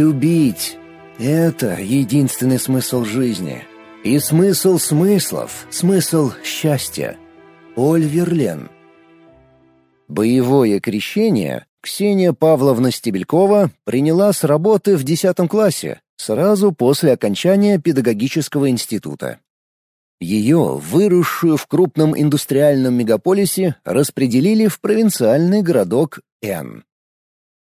Любить — это единственный смысл жизни. И смысл смыслов, смысл счастья. Оль Верлен. Боевое крещение Ксения Павловна Стебелькова приняла с работы в 10 классе, сразу после окончания педагогического института. Ее, выросшую в крупном индустриальном мегаполисе, распределили в провинциальный городок Н.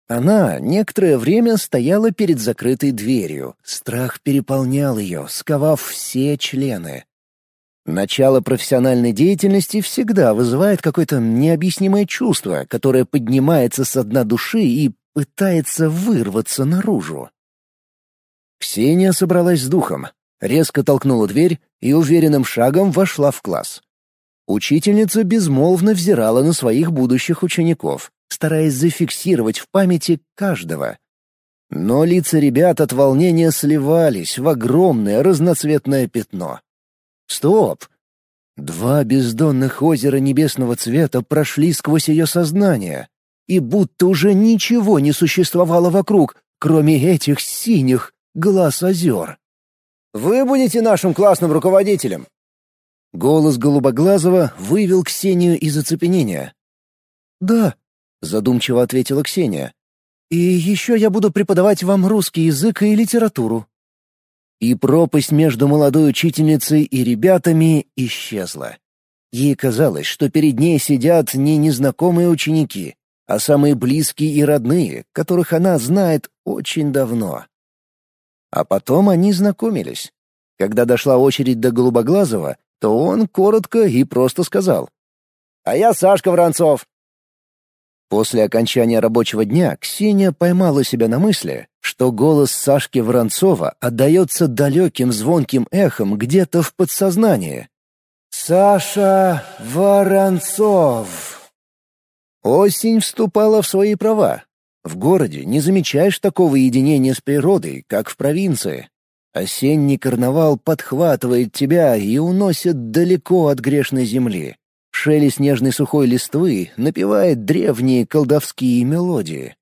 Она некоторое время стояла перед закрытой дверью. Страх переполнял ее, сковав все члены. Начало профессиональной деятельности всегда вызывает какое-то необъяснимое чувство, которое поднимается с дна души и пытается вырваться наружу. Ксения собралась с духом, резко толкнула дверь и уверенным шагом вошла в класс. Учительница безмолвно взирала на своих будущих учеников стараясь зафиксировать в памяти каждого. Но лица ребят от волнения сливались в огромное разноцветное пятно. Стоп! Два бездонных озера небесного цвета прошли сквозь ее сознание, и будто уже ничего не существовало вокруг, кроме этих синих глаз озер. «Вы будете нашим классным руководителем!» Голос Голубоглазого вывел Ксению из оцепенения. «Да», задумчиво ответила Ксения. И еще я буду преподавать вам русский язык и литературу. И пропасть между молодой учительницей и ребятами исчезла. Ей казалось, что перед ней сидят не незнакомые ученики, а самые близкие и родные, которых она знает очень давно. А потом они знакомились. Когда дошла очередь до Голубоглазого, то он коротко и просто сказал. «А я Сашка Воронцов. После окончания рабочего дня Ксения поймала себя на мысли, что голос Сашки Воронцова отдается далеким звонким эхом где-то в подсознании. «Саша Воронцов!» Осень вступала в свои права. В городе не замечаешь такого единения с природой, как в провинции. Осенний карнавал подхватывает тебя и уносит далеко от грешной земли. Шелест снежной сухой листвы напевает древние колдовские мелодии.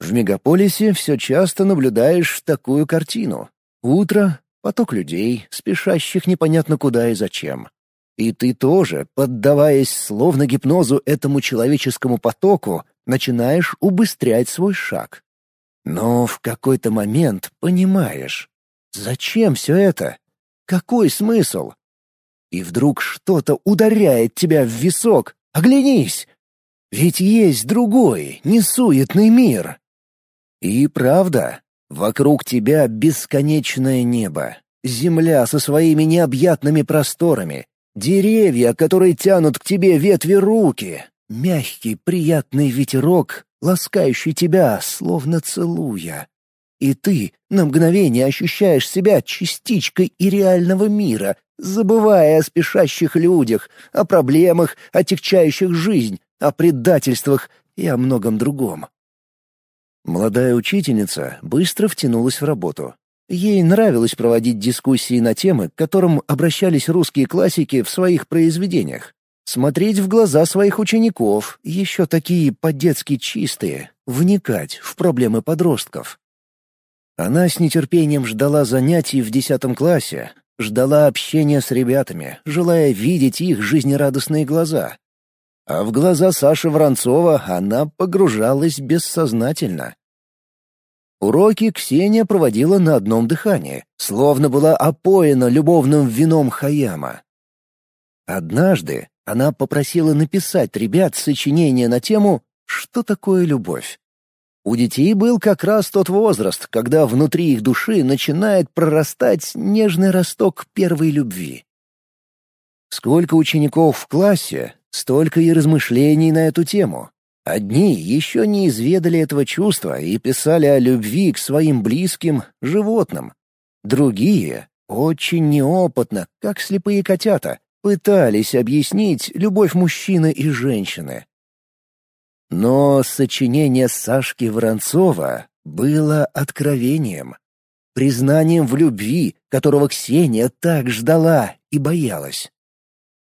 В мегаполисе все часто наблюдаешь такую картину. Утро, поток людей, спешащих непонятно куда и зачем. И ты тоже, поддаваясь словно гипнозу этому человеческому потоку, начинаешь убыстрять свой шаг. Но в какой-то момент понимаешь, зачем все это? Какой смысл? И вдруг что-то ударяет тебя в висок. Оглянись! Ведь есть другой, несуетный мир. И правда, вокруг тебя бесконечное небо, земля со своими необъятными просторами, деревья, которые тянут к тебе ветви руки, мягкий приятный ветерок, ласкающий тебя, словно целуя. И ты на мгновение ощущаешь себя частичкой и мира, забывая о спешащих людях, о проблемах, отягчающих жизнь, о предательствах и о многом другом. Молодая учительница быстро втянулась в работу. Ей нравилось проводить дискуссии на темы, к которым обращались русские классики в своих произведениях. Смотреть в глаза своих учеников, еще такие по-детски чистые, вникать в проблемы подростков. Она с нетерпением ждала занятий в десятом классе, ждала общения с ребятами, желая видеть их жизнерадостные глаза. А в глаза Саши Воронцова она погружалась бессознательно. Уроки Ксения проводила на одном дыхании, словно была опоена любовным вином Хаяма. Однажды она попросила написать ребят сочинение на тему «Что такое любовь?». У детей был как раз тот возраст, когда внутри их души начинает прорастать нежный росток первой любви. Сколько учеников в классе, столько и размышлений на эту тему. Одни еще не изведали этого чувства и писали о любви к своим близким, животным. Другие, очень неопытно, как слепые котята, пытались объяснить любовь мужчины и женщины. Но сочинение Сашки Воронцова было откровением, признанием в любви, которого Ксения так ждала и боялась.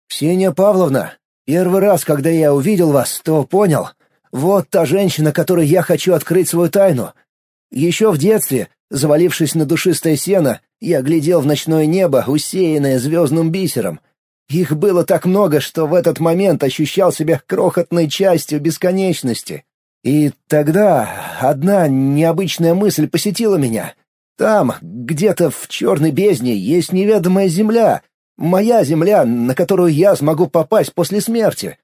«Ксения Павловна, первый раз, когда я увидел вас, то понял, вот та женщина, которой я хочу открыть свою тайну. Еще в детстве, завалившись на душистое сено, я глядел в ночное небо, усеянное звездным бисером. Их было так много, что в этот момент ощущал себя крохотной частью бесконечности. И тогда одна необычная мысль посетила меня. Там, где-то в черной бездне, есть неведомая земля, моя земля, на которую я смогу попасть после смерти.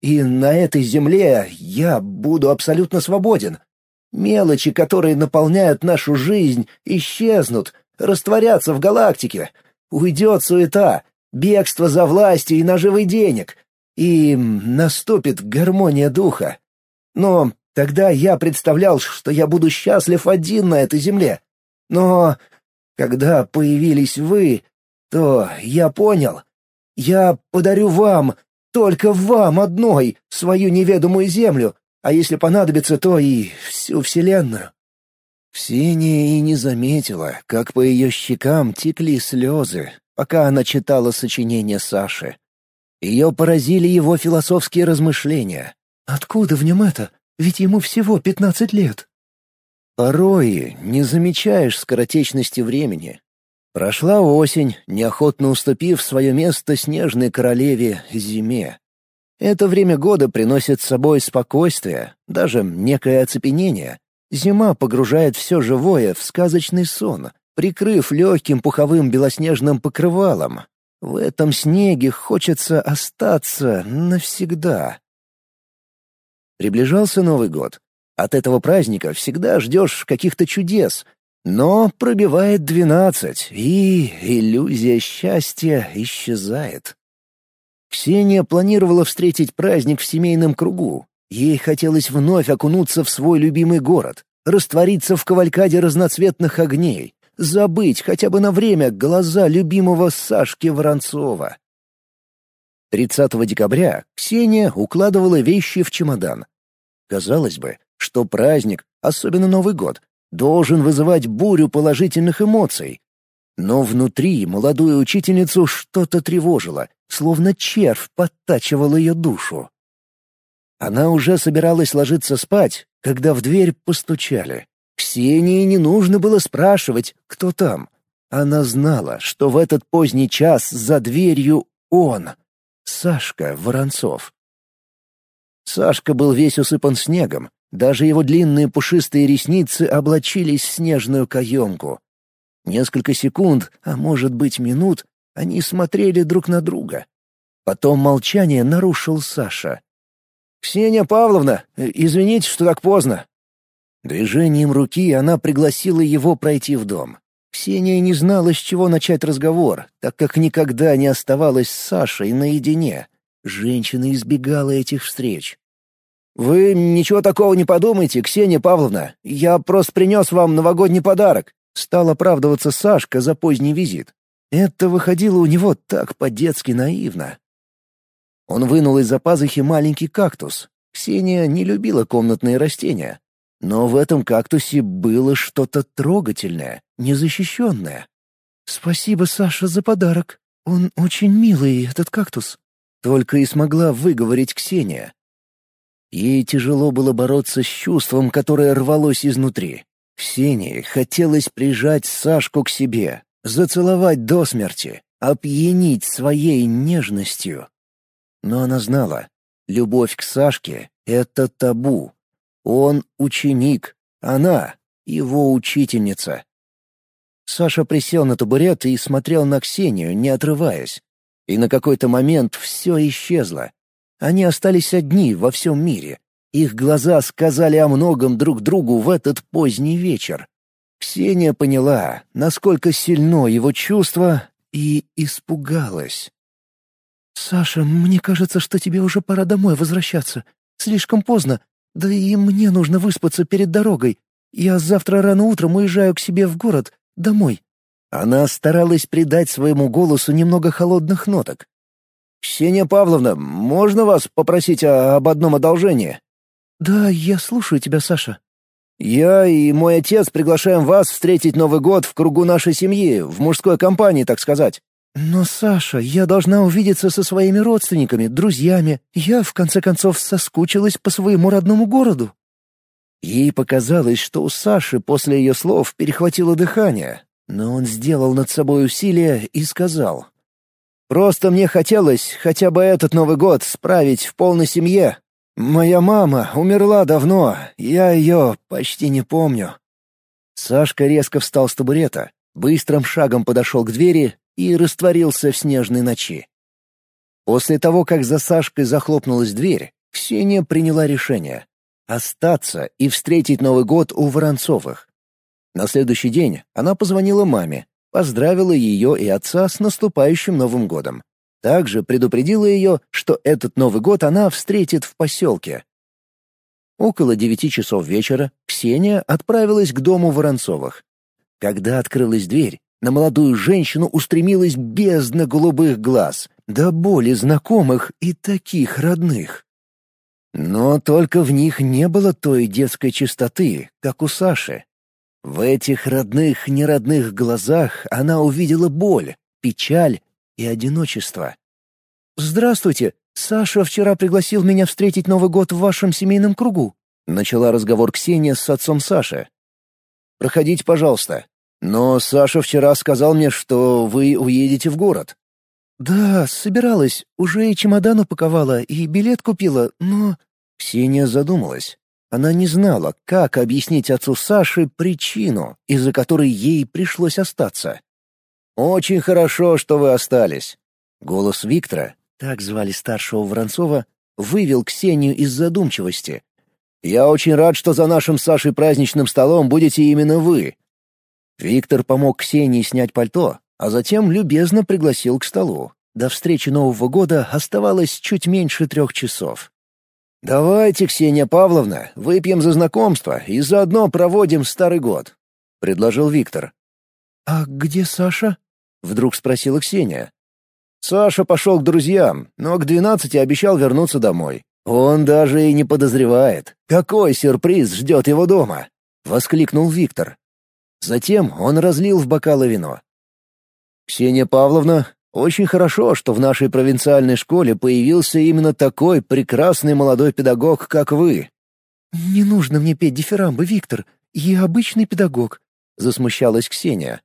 И на этой земле я буду абсолютно свободен. Мелочи, которые наполняют нашу жизнь, исчезнут, растворятся в галактике. Уйдет суета, бегство за властью и наживой денег. И наступит гармония духа. Но тогда я представлял, что я буду счастлив один на этой земле. Но когда появились вы, то я понял. Я подарю вам только вам одной свою неведомую землю, а если понадобится, то и всю Вселенную». Ксения и не заметила, как по ее щекам текли слезы, пока она читала сочинение Саши. Ее поразили его философские размышления. «Откуда в нем это? Ведь ему всего пятнадцать лет». Порой не замечаешь скоротечности времени. Прошла осень, неохотно уступив свое место снежной королеве зиме. Это время года приносит с собой спокойствие, даже некое оцепенение. Зима погружает все живое в сказочный сон, прикрыв легким пуховым белоснежным покрывалом. В этом снеге хочется остаться навсегда. Приближался Новый год. От этого праздника всегда ждешь каких-то чудес, но пробивает двенадцать, и иллюзия счастья исчезает. Ксения планировала встретить праздник в семейном кругу. Ей хотелось вновь окунуться в свой любимый город, раствориться в кавалькаде разноцветных огней, забыть хотя бы на время глаза любимого Сашки Воронцова. 30 декабря Ксения укладывала вещи в чемодан. Казалось бы, что праздник, особенно Новый год, должен вызывать бурю положительных эмоций. Но внутри молодую учительницу что-то тревожило, словно червь подтачивал ее душу. Она уже собиралась ложиться спать, когда в дверь постучали. Ксении не нужно было спрашивать, кто там. Она знала, что в этот поздний час за дверью он, Сашка Воронцов. Сашка был весь усыпан снегом, даже его длинные пушистые ресницы облачились в снежную каемку. Несколько секунд, а может быть минут, они смотрели друг на друга. Потом молчание нарушил Саша. «Ксения Павловна, извините, что так поздно». Движением руки она пригласила его пройти в дом. Ксения не знала, с чего начать разговор, так как никогда не оставалась с Сашей наедине. Женщина избегала этих встреч. «Вы ничего такого не подумайте, Ксения Павловна. Я просто принес вам новогодний подарок», — стал оправдываться Сашка за поздний визит. Это выходило у него так по-детски наивно. Он вынул из-за пазухи маленький кактус. Ксения не любила комнатные растения. Но в этом кактусе было что-то трогательное, незащищенное. «Спасибо, Саша, за подарок. Он очень милый, этот кактус». Только и смогла выговорить Ксения. Ей тяжело было бороться с чувством, которое рвалось изнутри. Ксении хотелось прижать Сашку к себе, зацеловать до смерти, опьянить своей нежностью. Но она знала, любовь к Сашке — это табу. Он ученик, она — его учительница. Саша присел на табурет и смотрел на Ксению, не отрываясь. И на какой-то момент все исчезло, они остались одни во всем мире. Их глаза сказали о многом друг другу в этот поздний вечер. Ксения поняла, насколько сильно его чувство, и испугалась. «Саша, мне кажется, что тебе уже пора домой возвращаться. Слишком поздно. Да и мне нужно выспаться перед дорогой. Я завтра рано утром уезжаю к себе в город, домой». Она старалась придать своему голосу немного холодных ноток, «Ксения Павловна, можно вас попросить об одном одолжении?» «Да, я слушаю тебя, Саша». «Я и мой отец приглашаем вас встретить Новый год в кругу нашей семьи, в мужской компании, так сказать». «Но, Саша, я должна увидеться со своими родственниками, друзьями. Я, в конце концов, соскучилась по своему родному городу». Ей показалось, что у Саши после ее слов перехватило дыхание, но он сделал над собой усилие и сказал. «Просто мне хотелось хотя бы этот Новый год справить в полной семье. Моя мама умерла давно, я ее почти не помню». Сашка резко встал с табурета, быстрым шагом подошел к двери и растворился в снежной ночи. После того, как за Сашкой захлопнулась дверь, Ксения приняла решение — остаться и встретить Новый год у Воронцовых. На следующий день она позвонила маме, поздравила ее и отца с наступающим Новым годом. Также предупредила ее, что этот Новый год она встретит в поселке. Около девяти часов вечера Ксения отправилась к дому Воронцовых. Когда открылась дверь, на молодую женщину устремилась бездна голубых глаз, до боли знакомых и таких родных. Но только в них не было той детской чистоты, как у Саши. В этих родных-неродных глазах она увидела боль, печаль и одиночество. «Здравствуйте! Саша вчера пригласил меня встретить Новый год в вашем семейном кругу», — начала разговор Ксения с отцом Саши. «Проходите, пожалуйста. Но Саша вчера сказал мне, что вы уедете в город». «Да, собиралась. Уже и чемодан упаковала, и билет купила, но...» Ксения задумалась. Она не знала, как объяснить отцу Саши причину, из-за которой ей пришлось остаться. «Очень хорошо, что вы остались». Голос Виктора, так звали старшего Воронцова, вывел Ксению из задумчивости. «Я очень рад, что за нашим Сашей праздничным столом будете именно вы». Виктор помог Ксении снять пальто, а затем любезно пригласил к столу. До встречи Нового года оставалось чуть меньше трех часов. «Давайте, Ксения Павловна, выпьем за знакомство и заодно проводим Старый год», — предложил Виктор. «А где Саша?» — вдруг спросила Ксения. Саша пошел к друзьям, но к двенадцати обещал вернуться домой. Он даже и не подозревает, какой сюрприз ждет его дома, — воскликнул Виктор. Затем он разлил в бокалы вино. «Ксения Павловна, очень хорошо, что в нашей провинциальной школе появился именно такой прекрасный молодой педагог, как вы». «Не нужно мне петь дифирамбы, Виктор. Я обычный педагог», — засмущалась Ксения.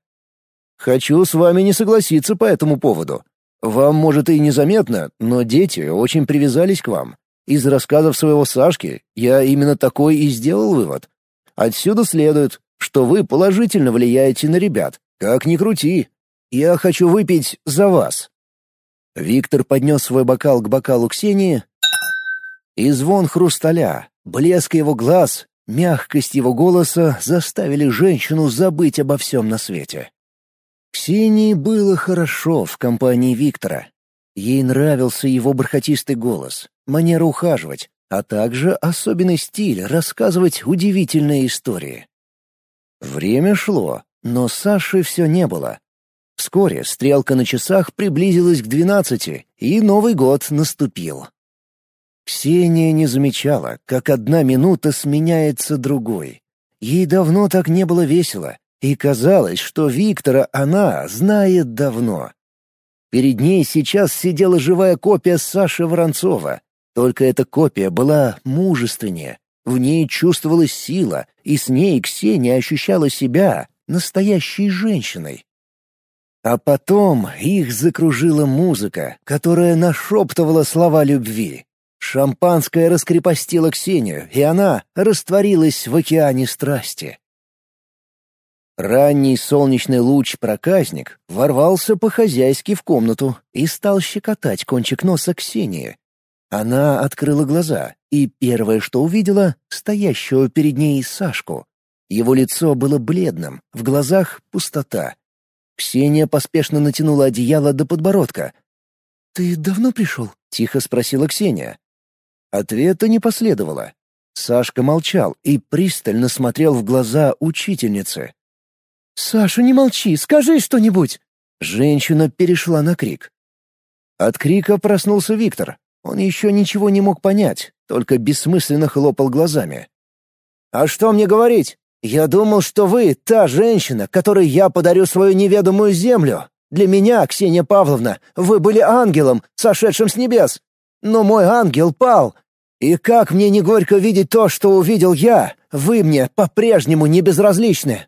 «Хочу с вами не согласиться по этому поводу. Вам, может, и незаметно, но дети очень привязались к вам. Из рассказов своего Сашки я именно такой и сделал вывод. Отсюда следует, что вы положительно влияете на ребят, как ни крути. Я хочу выпить за вас». Виктор поднес свой бокал к бокалу Ксении, и звон хрусталя, блеск его глаз, мягкость его голоса заставили женщину забыть обо всем на свете. Ксении было хорошо в компании Виктора. Ей нравился его бархатистый голос, манера ухаживать, а также особенный стиль рассказывать удивительные истории. Время шло, но Саши все не было, Вскоре стрелка на часах приблизилась к двенадцати, и Новый год наступил. Ксения не замечала, как одна минута сменяется другой. Ей давно так не было весело, и казалось, что Виктора она знает давно. Перед ней сейчас сидела живая копия Саши Воронцова, только эта копия была мужественнее, в ней чувствовалась сила, и с ней Ксения ощущала себя настоящей женщиной. А потом их закружила музыка, которая нашептывала слова любви. Шампанское раскрепостило Ксению, и она растворилась в океане страсти. Ранний солнечный луч-проказник ворвался по-хозяйски в комнату и стал щекотать кончик носа Ксении. Она открыла глаза, и первое, что увидела — стоящего перед ней Сашку. Его лицо было бледным, в глазах — пустота — Ксения поспешно натянула одеяло до подбородка. «Ты давно пришел?» — тихо спросила Ксения. Ответа не последовало. Сашка молчал и пристально смотрел в глаза учительницы. «Саша, не молчи, скажи что-нибудь!» Женщина перешла на крик. От крика проснулся Виктор. Он еще ничего не мог понять, только бессмысленно хлопал глазами. «А что мне говорить? «Я думал, что вы — та женщина, которой я подарю свою неведомую землю. Для меня, Ксения Павловна, вы были ангелом, сошедшим с небес. Но мой ангел пал. И как мне не горько видеть то, что увидел я, вы мне по-прежнему не безразличны!»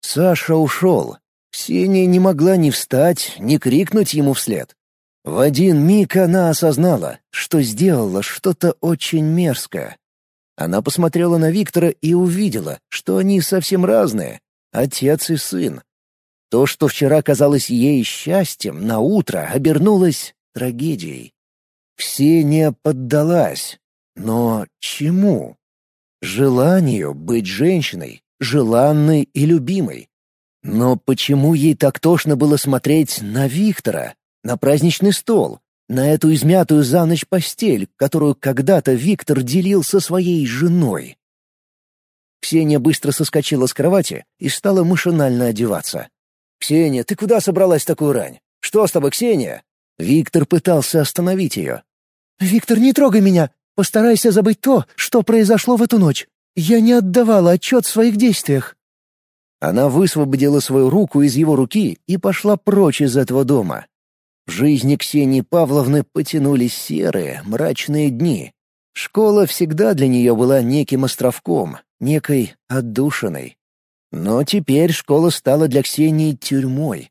Саша ушел. Ксения не могла ни встать, ни крикнуть ему вслед. В один миг она осознала, что сделала что-то очень мерзкое. Она посмотрела на Виктора и увидела, что они совсем разные — отец и сын. То, что вчера казалось ей счастьем, на утро обернулось трагедией. Ксения поддалась. Но чему? Желанию быть женщиной, желанной и любимой. Но почему ей так тошно было смотреть на Виктора, на праздничный стол, на эту измятую за ночь постель, которую когда-то Виктор делил со своей женой? Ксения быстро соскочила с кровати и стала машинально одеваться. «Ксения, ты куда собралась такую рань? Что с тобой, Ксения?» Виктор пытался остановить ее. «Виктор, не трогай меня! Постарайся забыть то, что произошло в эту ночь. Я не отдавала отчет в своих действиях». Она высвободила свою руку из его руки и пошла прочь из этого дома. В жизни Ксении Павловны потянулись серые, мрачные дни. Школа всегда для нее была неким островком, некой отдушиной. Но теперь школа стала для Ксении тюрьмой.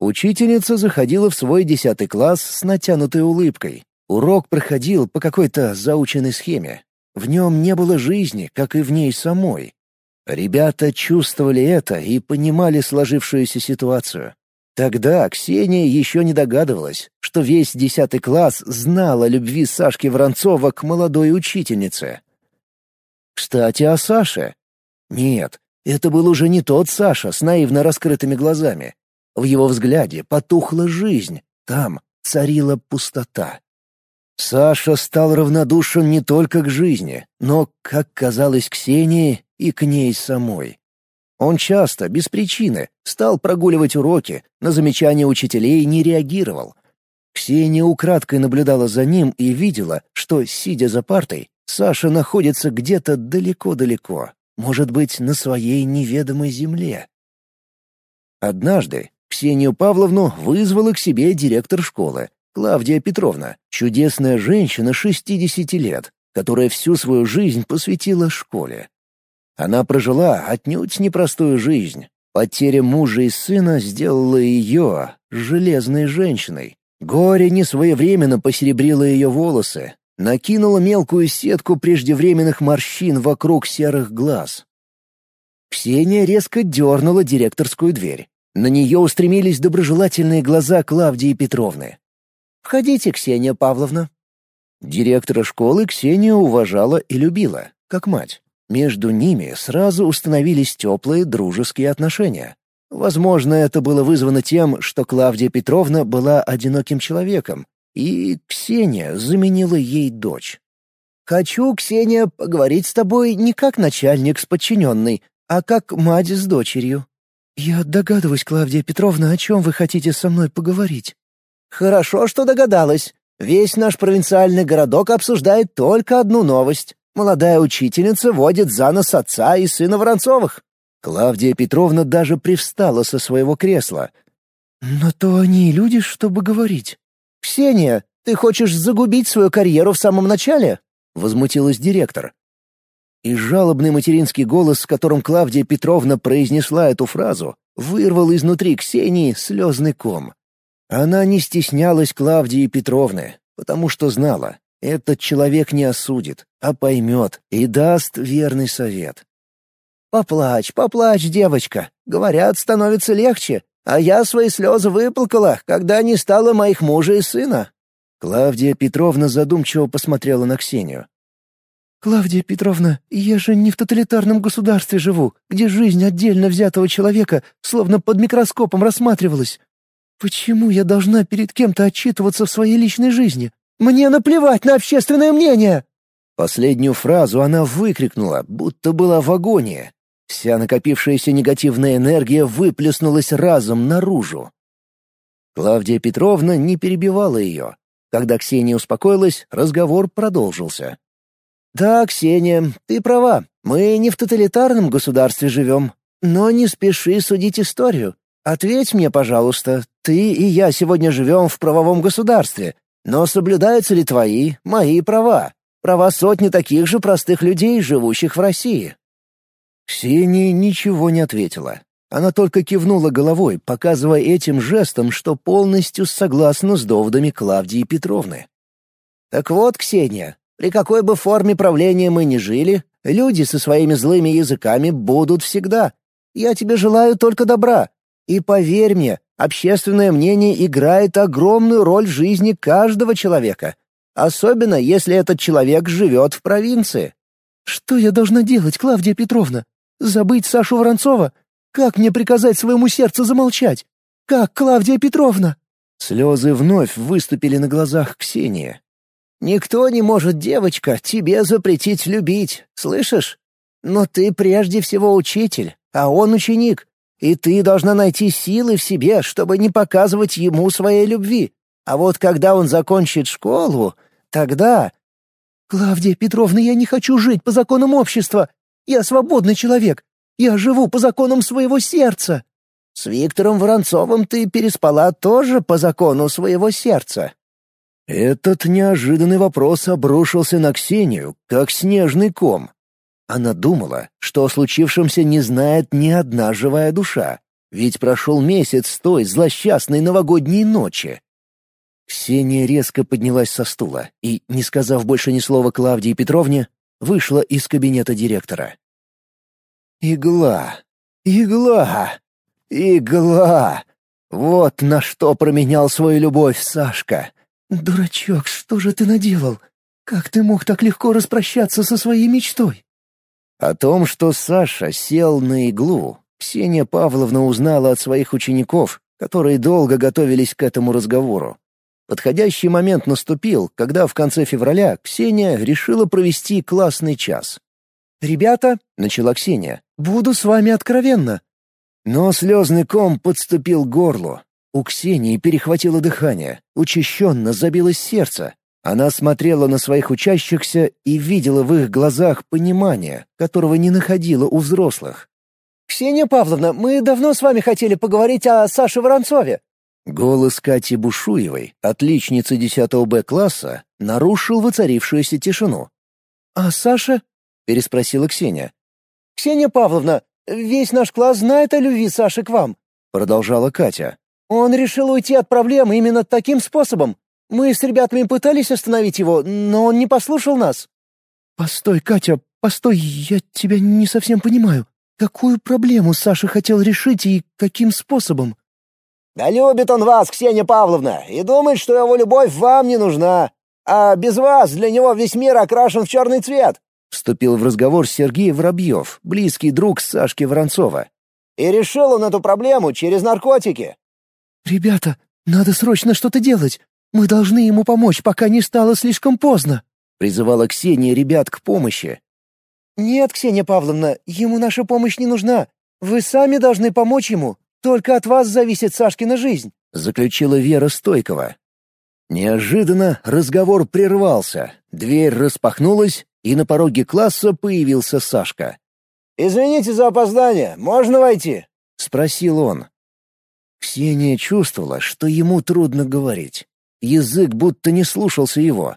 Учительница заходила в свой десятый класс с натянутой улыбкой. Урок проходил по какой-то заученной схеме. В нем не было жизни, как и в ней самой. Ребята чувствовали это и понимали сложившуюся ситуацию. Тогда Ксения еще не догадывалась, что весь десятый класс знал о любви Сашки Воронцова к молодой учительнице. Кстати, о Саше. Нет, это был уже не тот Саша с наивно раскрытыми глазами. В его взгляде потухла жизнь, там царила пустота. Саша стал равнодушен не только к жизни, но, как казалось Ксении, и к ней самой. Он часто, без причины, стал прогуливать уроки, на замечания учителей не реагировал. Ксения украдкой наблюдала за ним и видела, что, сидя за партой, Саша находится где-то далеко-далеко, может быть, на своей неведомой земле. Однажды Ксению Павловну вызвала к себе директор школы, Клавдия Петровна, чудесная женщина 60 лет, которая всю свою жизнь посвятила школе. Она прожила отнюдь непростую жизнь. Потеря мужа и сына сделала ее железной женщиной. Горе несвоевременно посеребрило ее волосы, накинула мелкую сетку преждевременных морщин вокруг серых глаз. Ксения резко дернула директорскую дверь. На нее устремились доброжелательные глаза Клавдии Петровны. «Входите, Ксения Павловна». Директора школы Ксения уважала и любила, как мать. Между ними сразу установились теплые дружеские отношения. Возможно, это было вызвано тем, что Клавдия Петровна была одиноким человеком, и Ксения заменила ей дочь. «Хочу, Ксения, поговорить с тобой не как начальник с подчиненной, а как мать с дочерью». «Я догадываюсь, Клавдия Петровна, о чем вы хотите со мной поговорить». «Хорошо, что догадалась. Весь наш провинциальный городок обсуждает только одну новость. Молодая учительница водит за нос отца и сына Воронцовых». Клавдия Петровна даже привстала со своего кресла. «Но то они и люди, чтобы говорить». «Ксения, ты хочешь загубить свою карьеру в самом начале?» — возмутилась директор. И жалобный материнский голос, с которым Клавдия Петровна произнесла эту фразу, вырвал изнутри Ксении слезный ком. Она не стеснялась Клавдии Петровны, потому что знала, этот человек не осудит, а поймет и даст верный совет. «Поплачь, поплачь, девочка. Говорят, становится легче. А я свои слезы выплакала, когда не стало моих мужа и сына». Клавдия Петровна задумчиво посмотрела на Ксению. «Клавдия Петровна, я же не в тоталитарном государстве живу, где жизнь отдельно взятого человека словно под микроскопом рассматривалась. Почему я должна перед кем-то отчитываться в своей личной жизни? Мне наплевать на общественное мнение!» Последнюю фразу она выкрикнула, будто была в агонии, Вся накопившаяся негативная энергия выплеснулась разом наружу. Клавдия Петровна не перебивала ее. Когда Ксения успокоилась, разговор продолжился. «Да, Ксения, ты права. Мы не в тоталитарном государстве живем. Но не спеши судить историю. Ответь мне, пожалуйста, ты и я сегодня живем в правовом государстве, но соблюдаются ли твои, мои права? права сотни таких же простых людей, живущих в России». Ксения ничего не ответила. Она только кивнула головой, показывая этим жестом, что полностью согласна с доводами Клавдии Петровны. «Так вот, Ксения, при какой бы форме правления мы ни жили, люди со своими злыми языками будут всегда. Я тебе желаю только добра. И поверь мне, общественное мнение играет огромную роль в жизни каждого человека, особенно если этот человек живет в провинции». «Что я должна делать, Клавдия Петровна? Забыть Сашу Воронцова? Как мне приказать своему сердцу замолчать? Как, Клавдия Петровна?» Слезы вновь выступили на глазах Ксении. «Никто не может, девочка, тебе запретить любить, слышишь? Но ты прежде всего учитель, а он ученик, и ты должна найти силы в себе, чтобы не показывать ему своей любви. А вот когда он закончит школу, тогда...» «Клавдия Петровна, я не хочу жить по законам общества. Я свободный человек. Я живу по законам своего сердца». «С Виктором Воронцовым ты переспала тоже по закону своего сердца». Этот неожиданный вопрос обрушился на Ксению, как снежный ком. Она думала, что о случившемся не знает ни одна живая душа, ведь прошел месяц с той злосчастной новогодней ночи. Ксения резко поднялась со стула и, не сказав больше ни слова Клавдии Петровне, вышла из кабинета директора. Игла, игла, игла. Вот на что променял свою любовь Сашка. «Дурачок, что же ты наделал? Как ты мог так легко распрощаться со своей мечтой?» О том, что Саша сел на иглу, Ксения Павловна узнала от своих учеников, которые долго готовились к этому разговору. Подходящий момент наступил, когда в конце февраля Ксения решила провести классный час. «Ребята», — начала Ксения, — «буду с вами откровенна». Но слезный ком подступил к горлу. У Ксении перехватило дыхание, учащенно забилось сердце. Она смотрела на своих учащихся и видела в их глазах понимание, которого не находила у взрослых. «Ксения Павловна, мы давно с вами хотели поговорить о Саше Воронцове». Голос Кати Бушуевой, отличницы 10 Б-класса, нарушил воцарившуюся тишину. «А Саша?» — переспросила Ксения. «Ксения Павловна, весь наш класс знает о любви Саши к вам», — продолжала Катя. «Он решил уйти от проблем именно таким способом. Мы с ребятами пытались остановить его, но он не послушал нас». «Постой, Катя, постой, я тебя не совсем понимаю. Какую проблему Саша хотел решить и каким способом?» «Да любит он вас, Ксения Павловна, и думает, что его любовь вам не нужна. А без вас для него весь мир окрашен в черный цвет. Вступил в разговор Сергей Воробьев, близкий друг Сашки Воронцова. «И решил он эту проблему через наркотики». «Ребята, надо срочно что-то делать. Мы должны ему помочь, пока не стало слишком поздно», — призывала Ксения ребят к помощи. «Нет, Ксения Павловна, ему наша помощь не нужна. Вы сами должны помочь ему. Только от вас зависит Сашкина жизнь», — заключила Вера Стойкова. Неожиданно разговор прервался, дверь распахнулась, и на пороге класса появился Сашка. «Извините за опоздание, можно войти?» — спросил он. Ксения чувствовала, что ему трудно говорить. Язык будто не слушался его.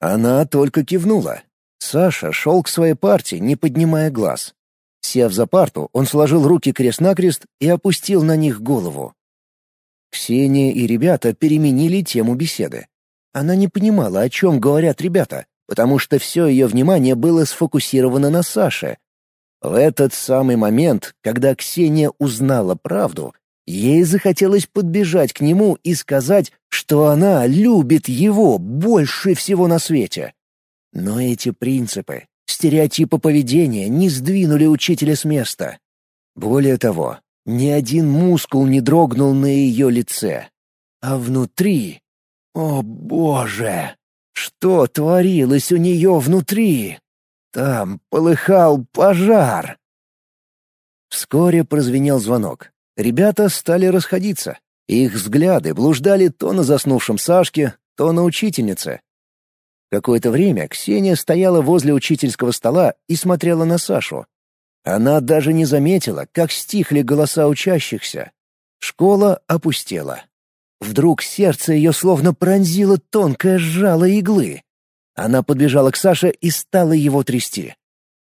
Она только кивнула. Саша шел к своей партии, не поднимая глаз. Сев за парту, он сложил руки крест-накрест и опустил на них голову. Ксения и ребята переменили тему беседы. Она не понимала, о чем говорят ребята, потому что все ее внимание было сфокусировано на Саше. В этот самый момент, когда Ксения узнала правду, ей захотелось подбежать к нему и сказать, что она любит его больше всего на свете. Но эти принципы, стереотипы поведения не сдвинули учителя с места. Более того, ни один мускул не дрогнул на ее лице. А внутри... О, Боже! Что творилось у нее внутри? Там полыхал пожар. Вскоре прозвенел звонок. Ребята стали расходиться. Их взгляды блуждали то на заснувшем Сашке, то на учительнице. Какое-то время Ксения стояла возле учительского стола и смотрела на Сашу. Она даже не заметила, как стихли голоса учащихся. Школа опустела. Вдруг сердце ее словно пронзило тонкое жало иглы. Она подбежала к Саше и стала его трясти.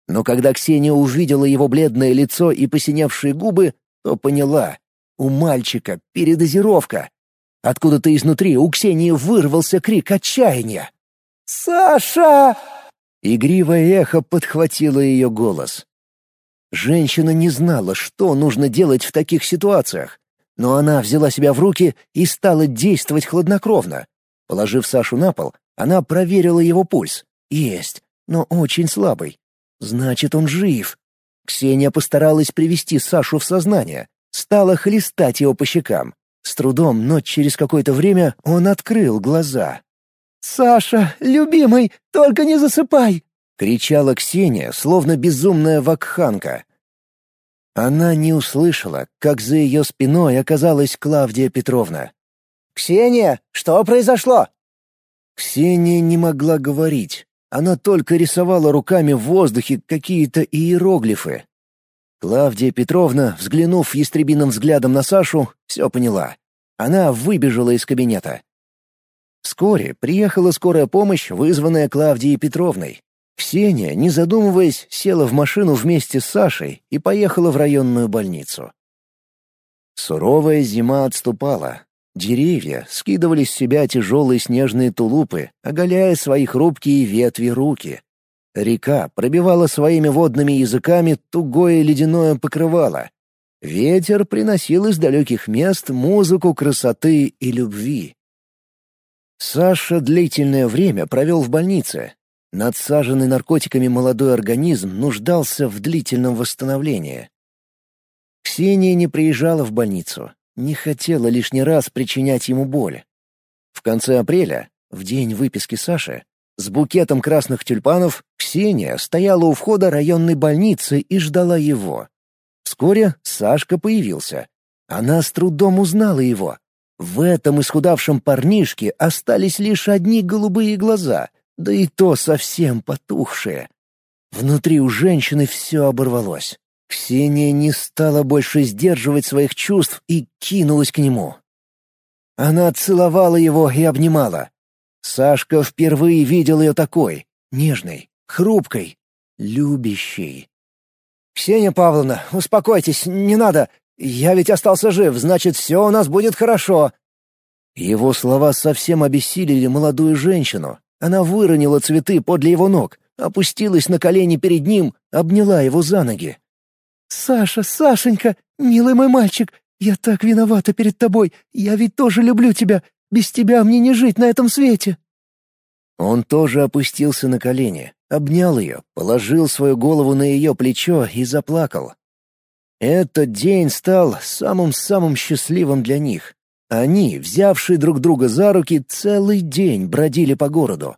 Но когда Ксения увидела его бледное лицо и посиневшие губы, то поняла — у мальчика передозировка. Откуда-то изнутри у Ксении вырвался крик отчаяния. «Саша!» Игривое эхо подхватило ее голос. Женщина не знала, что нужно делать в таких ситуациях, но она взяла себя в руки и стала действовать хладнокровно. Положив Сашу на пол, она проверила его пульс. Есть, но очень слабый. Значит, он жив. Ксения постаралась привести Сашу в сознание, стала хлестать его по щекам. С трудом, но через какое-то время он открыл глаза. «Саша, любимый, только не засыпай!» — кричала Ксения, словно безумная вакханка. Она не услышала, как за ее спиной оказалась Клавдия Петровна. «Ксения, что произошло?» Ксения не могла говорить. Она только рисовала руками в воздухе какие-то иероглифы. Клавдия Петровна, взглянув ястребиным взглядом на Сашу, все поняла. Она выбежала из кабинета. Вскоре приехала скорая помощь, вызванная Клавдией Петровной. Ксения, не задумываясь, села в машину вместе с Сашей и поехала в районную больницу. Суровая зима отступала. Деревья скидывали с себя тяжелые снежные тулупы, оголяя свои хрупкие ветви руки. Река пробивала своими водными языками тугое ледяное покрывало. Ветер приносил из далеких мест музыку красоты и любви. Саша длительное время провел в больнице. Надсаженный наркотиками молодой организм нуждался в длительном восстановлении. Ксения не приезжала в больницу, не хотела лишний раз причинять ему боль. В конце апреля, в день выписки Саши, с букетом красных тюльпанов Ксения стояла у входа районной больницы и ждала его. Вскоре Сашка появился. Она с трудом узнала его. В этом исхудавшем парнишке остались лишь одни голубые глаза, да и то совсем потухшие. Внутри у женщины все оборвалось. Ксения не стала больше сдерживать своих чувств и кинулась к нему. Она целовала его и обнимала. Сашка впервые видел ее такой, нежной, хрупкой, любящей. «Ксения Павловна, успокойтесь, не надо. Я ведь остался жив, значит, все у нас будет хорошо». Его слова совсем обессилили молодую женщину. Она выронила цветы подле его ног, опустилась на колени перед ним, обняла его за ноги. «Саша, Сашенька, милый мой мальчик, я так виновата перед тобой, я ведь тоже люблю тебя, без тебя мне не жить на этом свете». Он тоже опустился на колени, обнял ее, положил свою голову на ее плечо и заплакал. Этот день стал самым-самым счастливым для них. Они, взявшие друг друга за руки, целый день бродили по городу.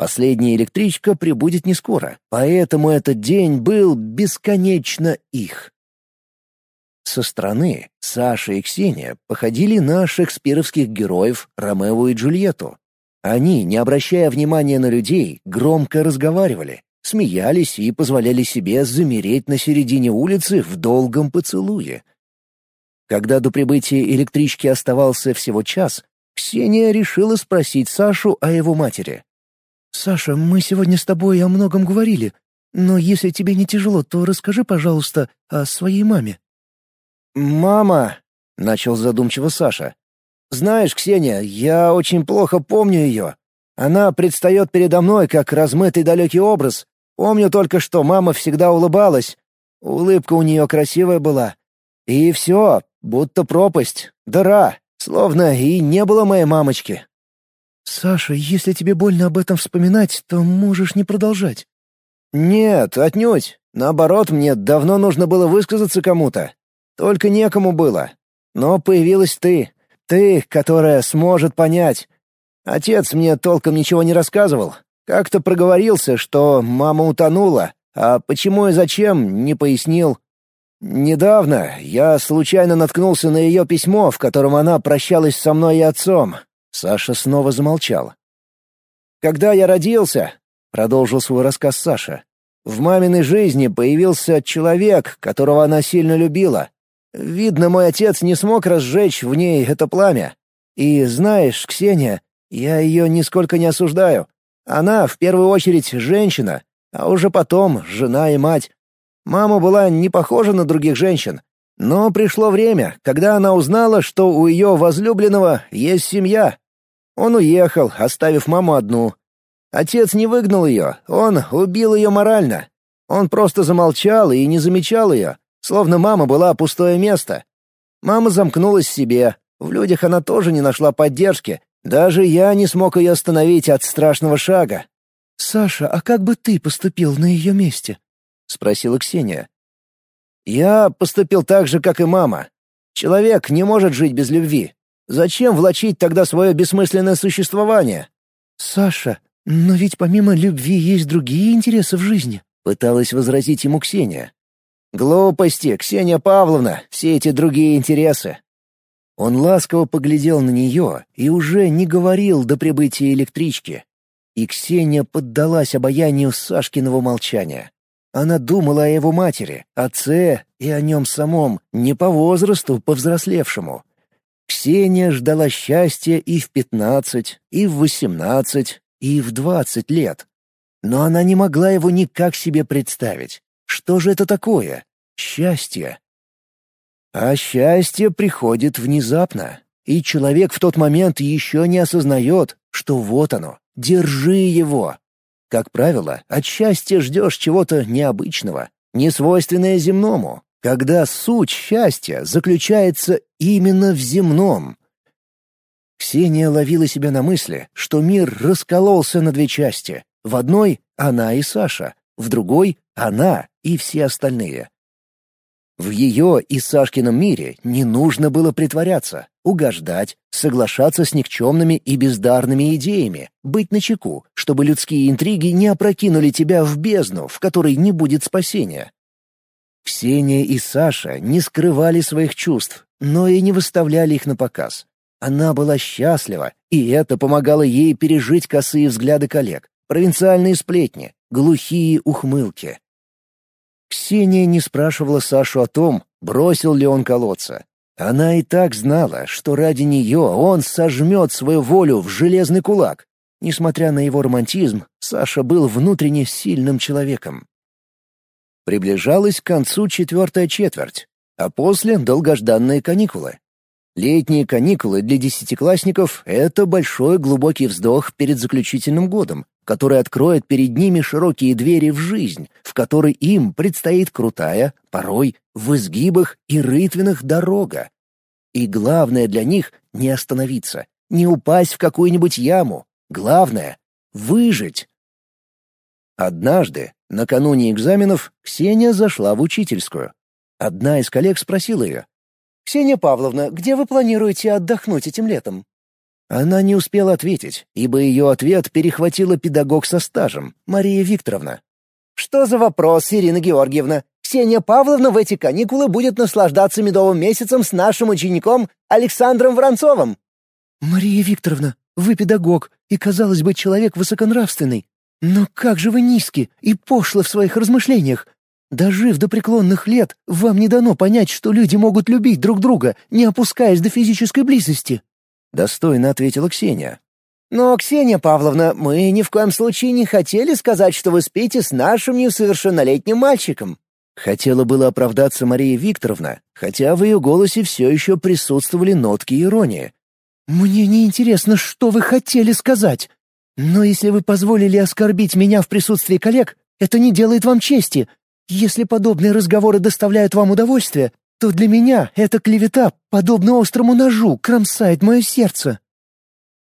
Последняя электричка прибудет не скоро, поэтому этот день был бесконечно их. Со стороны Саша и Ксения походили на шекспировских героев Ромео и Джульетту. Они, не обращая внимания на людей, громко разговаривали, смеялись и позволяли себе замереть на середине улицы в долгом поцелуе. Когда до прибытия электрички оставался всего час, Ксения решила спросить Сашу о его матери. «Саша, мы сегодня с тобой о многом говорили, но если тебе не тяжело, то расскажи, пожалуйста, о своей маме». «Мама», — начал задумчиво Саша. «Знаешь, Ксения, я очень плохо помню ее. Она предстает передо мной как размытый далекий образ. Помню только, что мама всегда улыбалась. Улыбка у нее красивая была. И все, будто пропасть, дыра, словно и не было моей мамочки. «Саша, если тебе больно об этом вспоминать, то можешь не продолжать». «Нет, отнюдь. Наоборот, мне давно нужно было высказаться кому-то. Только некому было. Но появилась ты. Ты, которая сможет понять. Отец мне толком ничего не рассказывал. Как-то проговорился, что мама утонула, а почему и зачем, не пояснил. Недавно я случайно наткнулся на ее письмо, в котором она прощалась со мной и отцом. Саша снова замолчал. «Когда я родился», — продолжил свой рассказ Саша, — «в маминой жизни появился человек, которого она сильно любила. Видно, мой отец не смог разжечь в ней это пламя. И знаешь, Ксения, я ее нисколько не осуждаю. Она, в первую очередь, женщина, а уже потом жена и мать. Мама была не похожа на других женщин. Но пришло время, когда она узнала, что у ее возлюбленного есть семья. Он уехал, оставив маму одну. Отец не выгнал ее, он убил ее морально. Он просто замолчал и не замечал ее, словно мама была пустое место. Мама замкнулась в себе, в людях она тоже не нашла поддержки. Даже я не смог ее остановить от страшного шага. «Саша, а как бы ты поступил на ее месте?» — спросила Ксения. «Я поступил так же, как и мама. Человек не может жить без любви. Зачем влачить тогда свое бессмысленное существование?» «Саша, но ведь помимо любви есть другие интересы в жизни», — пыталась возразить ему Ксения. «Глупости, Ксения Павловна, все эти другие интересы». Он ласково поглядел на нее и уже не говорил до прибытия электрички, и Ксения поддалась обаянию Сашкиного молчания. Она думала о его матери, отце и о нем самом, не по возрасту, повзрослевшему. Ксения ждала счастья и в пятнадцать, и в восемнадцать, и в двадцать лет. Но она не могла его никак себе представить. Что же это такое? Счастье. А счастье приходит внезапно, и человек в тот момент еще не осознает, что вот оно, Держи его. Как правило, от счастья ждешь чего-то необычного, несвойственное земному, когда суть счастья заключается именно в земном. Ксения ловила себя на мысли, что мир раскололся на две части. В одной — она и Саша, в другой — она и все остальные. В ее и Сашкином мире не нужно было притворяться, угождать, соглашаться с никчемными и бездарными идеями, быть начеку, чтобы людские интриги не опрокинули тебя в бездну, в которой не будет спасения. Ксения и Саша не скрывали своих чувств, но и не выставляли их на показ. Она была счастлива, и это помогало ей пережить косые взгляды коллег, провинциальные сплетни, глухие ухмылки. Ксения не спрашивала Сашу о том, бросил ли он колодца. Она и так знала, что ради нее он сожмет свою волю в железный кулак. Несмотря на его романтизм, Саша был внутренне сильным человеком. Приближалась к концу четвертая четверть, а после — долгожданные каникулы. Летние каникулы для десятиклассников — это большой глубокий вздох перед заключительным годом, который откроет перед ними широкие двери в жизнь, в которой им предстоит крутая, порой в изгибах и рытвинах дорога. И главное для них — не остановиться, не упасть в какую-нибудь яму. Главное — выжить. Однажды, накануне экзаменов, Ксения зашла в учительскую. Одна из коллег спросила ее, «Ксения Павловна, где вы планируете отдохнуть этим летом?» Она не успела ответить, ибо ее ответ перехватила педагог со стажем, Мария Викторовна. «Что за вопрос, Ирина Георгиевна? Ксения Павловна в эти каникулы будет наслаждаться медовым месяцем с нашим учеником Александром Воронцовым». «Мария Викторовна, вы педагог и, казалось бы, человек высоконравственный. Но как же вы низки и пошлы в своих размышлениях. Дожив до преклонных лет, вам не дано понять, что люди могут любить друг друга, не опускаясь до физической близости». Достойно ответила Ксения. «Но, Ксения Павловна, мы ни в коем случае не хотели сказать, что вы спите с нашим несовершеннолетним мальчиком». Хотела было оправдаться Мария Викторовна, хотя в ее голосе все еще присутствовали нотки иронии. «Мне не интересно, что вы хотели сказать. Но если вы позволили оскорбить меня в присутствии коллег, это не делает вам чести, если подобные разговоры доставляют вам удовольствие, то для меня эта клевета, подобно острому ножу, кромсает мое сердце».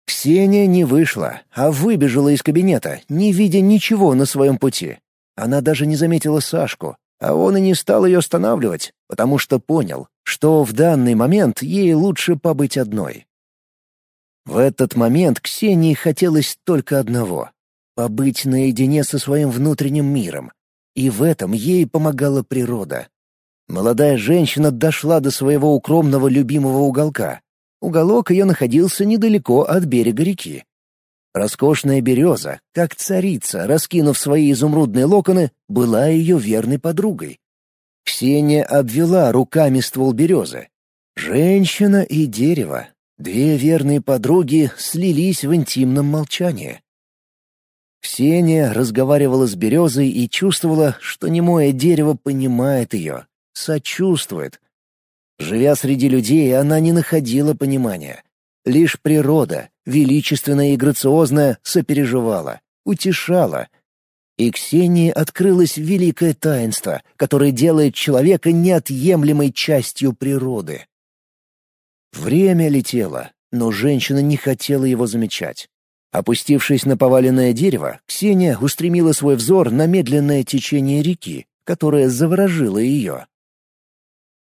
Ксения не вышла, а выбежала из кабинета, не видя ничего на своем пути. Она даже не заметила Сашку, а он и не стал ее останавливать, потому что понял, что в данный момент ей лучше побыть одной. В этот момент Ксении хотелось только одного — побыть наедине со своим внутренним миром, и в этом ей помогала природа. Молодая женщина дошла до своего укромного любимого уголка. Уголок ее находился недалеко от берега реки. Роскошная береза, как царица, раскинув свои изумрудные локоны, была ее верной подругой. Ксения обвела руками ствол березы. Женщина и дерево, две верные подруги, слились в интимном молчании. Ксения разговаривала с березой и чувствовала, что немое дерево понимает ее, сочувствует. Живя среди людей, она не находила понимания. Лишь природа, величественная и грациозная, сопереживала, утешала. И Ксении открылось великое таинство, которое делает человека неотъемлемой частью природы. Время летело, но женщина не хотела его замечать. Опустившись на поваленное дерево, Ксения устремила свой взор на медленное течение реки, которое заворожило ее.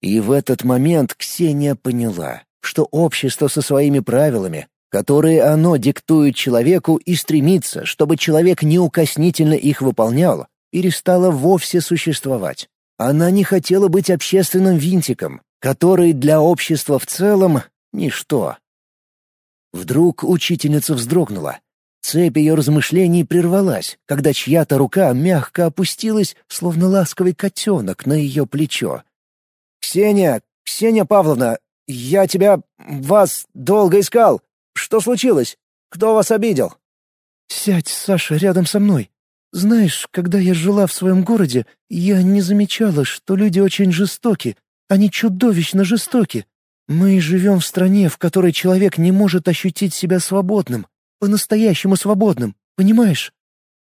И в этот момент Ксения поняла, что общество со своими правилами, которые оно диктует человеку и стремится, чтобы человек неукоснительно их выполнял, перестало вовсе существовать. Она не хотела быть общественным винтиком, который для общества в целом — ничто. Вдруг учительница вздрогнула. Цепь ее размышлений прервалась, когда чья-то рука мягко опустилась, словно ласковый котенок на ее плечо. «Ксения! Ксения Павловна! Я тебя... вас долго искал! Что случилось? Кто вас обидел?» «Сядь, Саша, рядом со мной. Знаешь, когда я жила в своем городе, я не замечала, что люди очень жестоки. Они чудовищно жестоки. Мы живем в стране, в которой человек не может ощутить себя свободным, по-настоящему свободным, понимаешь?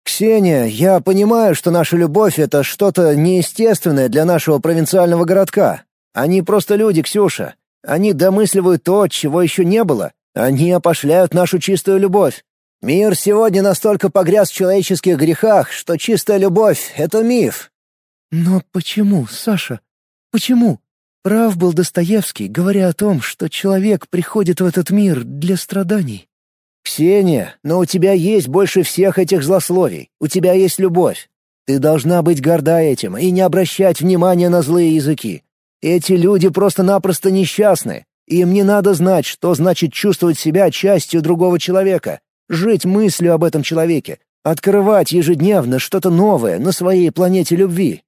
«Ксения, я понимаю, что наша любовь — это что-то неестественное для нашего провинциального городка. Они просто люди, Ксюша. Они домысливают то, чего еще не было. Они опошляют нашу чистую любовь. Мир сегодня настолько погряз в человеческих грехах, что чистая любовь — это миф». «Но почему, Саша? Почему? Прав был Достоевский, говоря о том, что человек приходит в этот мир для страданий. «Ксения, но у тебя есть больше всех этих злословий. У тебя есть любовь. Ты должна быть горда этим и не обращать внимания на злые языки. Эти люди просто-напросто несчастны. Им не надо знать, что значит чувствовать себя частью другого человека, жить мыслью об этом человеке, открывать ежедневно что-то новое на своей планете любви.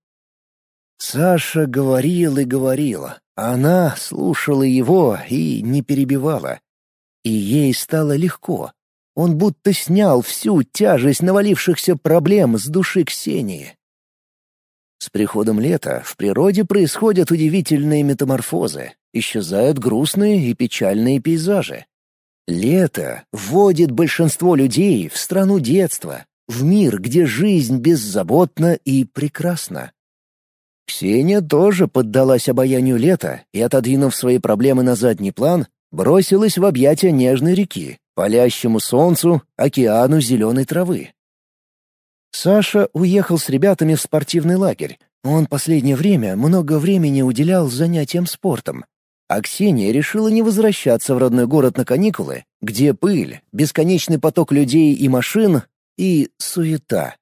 Саша говорил и говорила. Она слушала его и не перебивала. И ей стало легко. Он будто снял всю тяжесть навалившихся проблем с души Ксении. С приходом лета в природе происходят удивительные метаморфозы, исчезают грустные и печальные пейзажи. Лето вводит большинство людей в страну детства, в мир, где жизнь беззаботна и прекрасна. Ксения тоже поддалась обаянию лета и, отодвинув свои проблемы на задний план, бросилась в объятия нежной реки, палящему солнцу, океану зеленой травы. Саша уехал с ребятами в спортивный лагерь. Он последнее время много времени уделял занятиям спортом. А Ксения решила не возвращаться в родной город на каникулы, где пыль, бесконечный поток людей и машин и суета.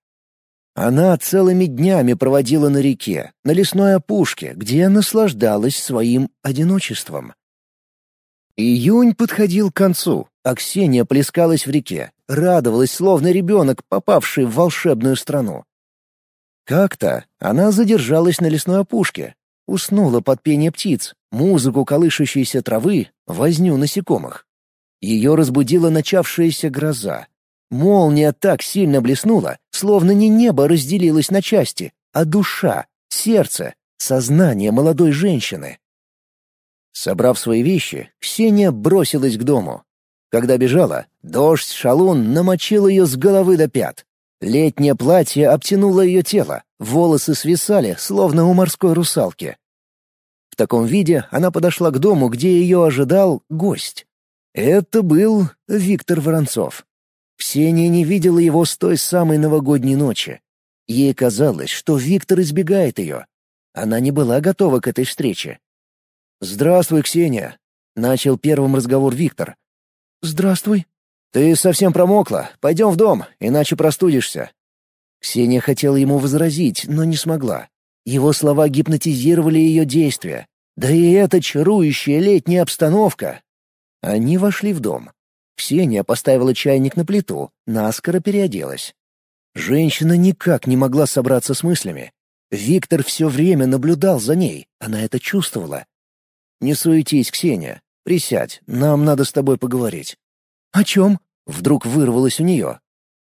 Она целыми днями проводила на реке, на лесной опушке, где наслаждалась своим одиночеством. Июнь подходил к концу, а Ксения плескалась в реке, радовалась, словно ребенок, попавший в волшебную страну. Как-то она задержалась на лесной опушке, уснула под пение птиц, музыку колышущейся травы, возню насекомых. Ее разбудила начавшаяся гроза, Молния так сильно блеснула, словно не небо разделилось на части, а душа, сердце, сознание молодой женщины. Собрав свои вещи, Ксения бросилась к дому. Когда бежала, дождь шалун намочил ее с головы до пят. Летнее платье обтянуло ее тело, волосы свисали, словно у морской русалки. В таком виде она подошла к дому, где ее ожидал гость. Это был Виктор Воронцов. Ксения не видела его с той самой новогодней ночи. Ей казалось, что Виктор избегает ее. Она не была готова к этой встрече. «Здравствуй, Ксения», — начал первым разговор Виктор. «Здравствуй». «Ты совсем промокла. Пойдем в дом, иначе простудишься». Ксения хотела ему возразить, но не смогла. Его слова гипнотизировали ее действия. Да и эта чарующая летняя обстановка. Они вошли в дом. Ксения поставила чайник на плиту, наскоро переоделась. Женщина никак не могла собраться с мыслями. Виктор все время наблюдал за ней, она это чувствовала. «Не суетись, Ксения. Присядь, нам надо с тобой поговорить». «О чем?» — вдруг вырвалось у нее.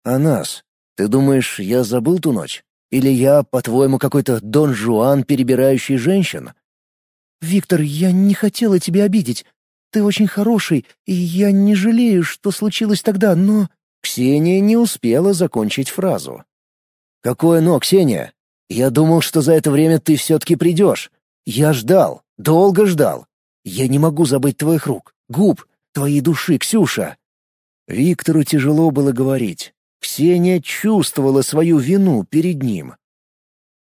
«О нас. Ты думаешь, я забыл ту ночь? Или я, по-твоему, какой-то Дон Жуан, перебирающий женщин?» «Виктор, я не хотела тебя обидеть. Ты очень хороший, и я не жалею, что случилось тогда, но...» Ксения не успела закончить фразу. «Какое «но», Ксения? Я думал, что за это время ты все-таки придешь. Я ждал, долго ждал. Я не могу забыть твоих рук, губ, твоей души, Ксюша». Виктору тяжело было говорить. Ксения чувствовала свою вину перед ним.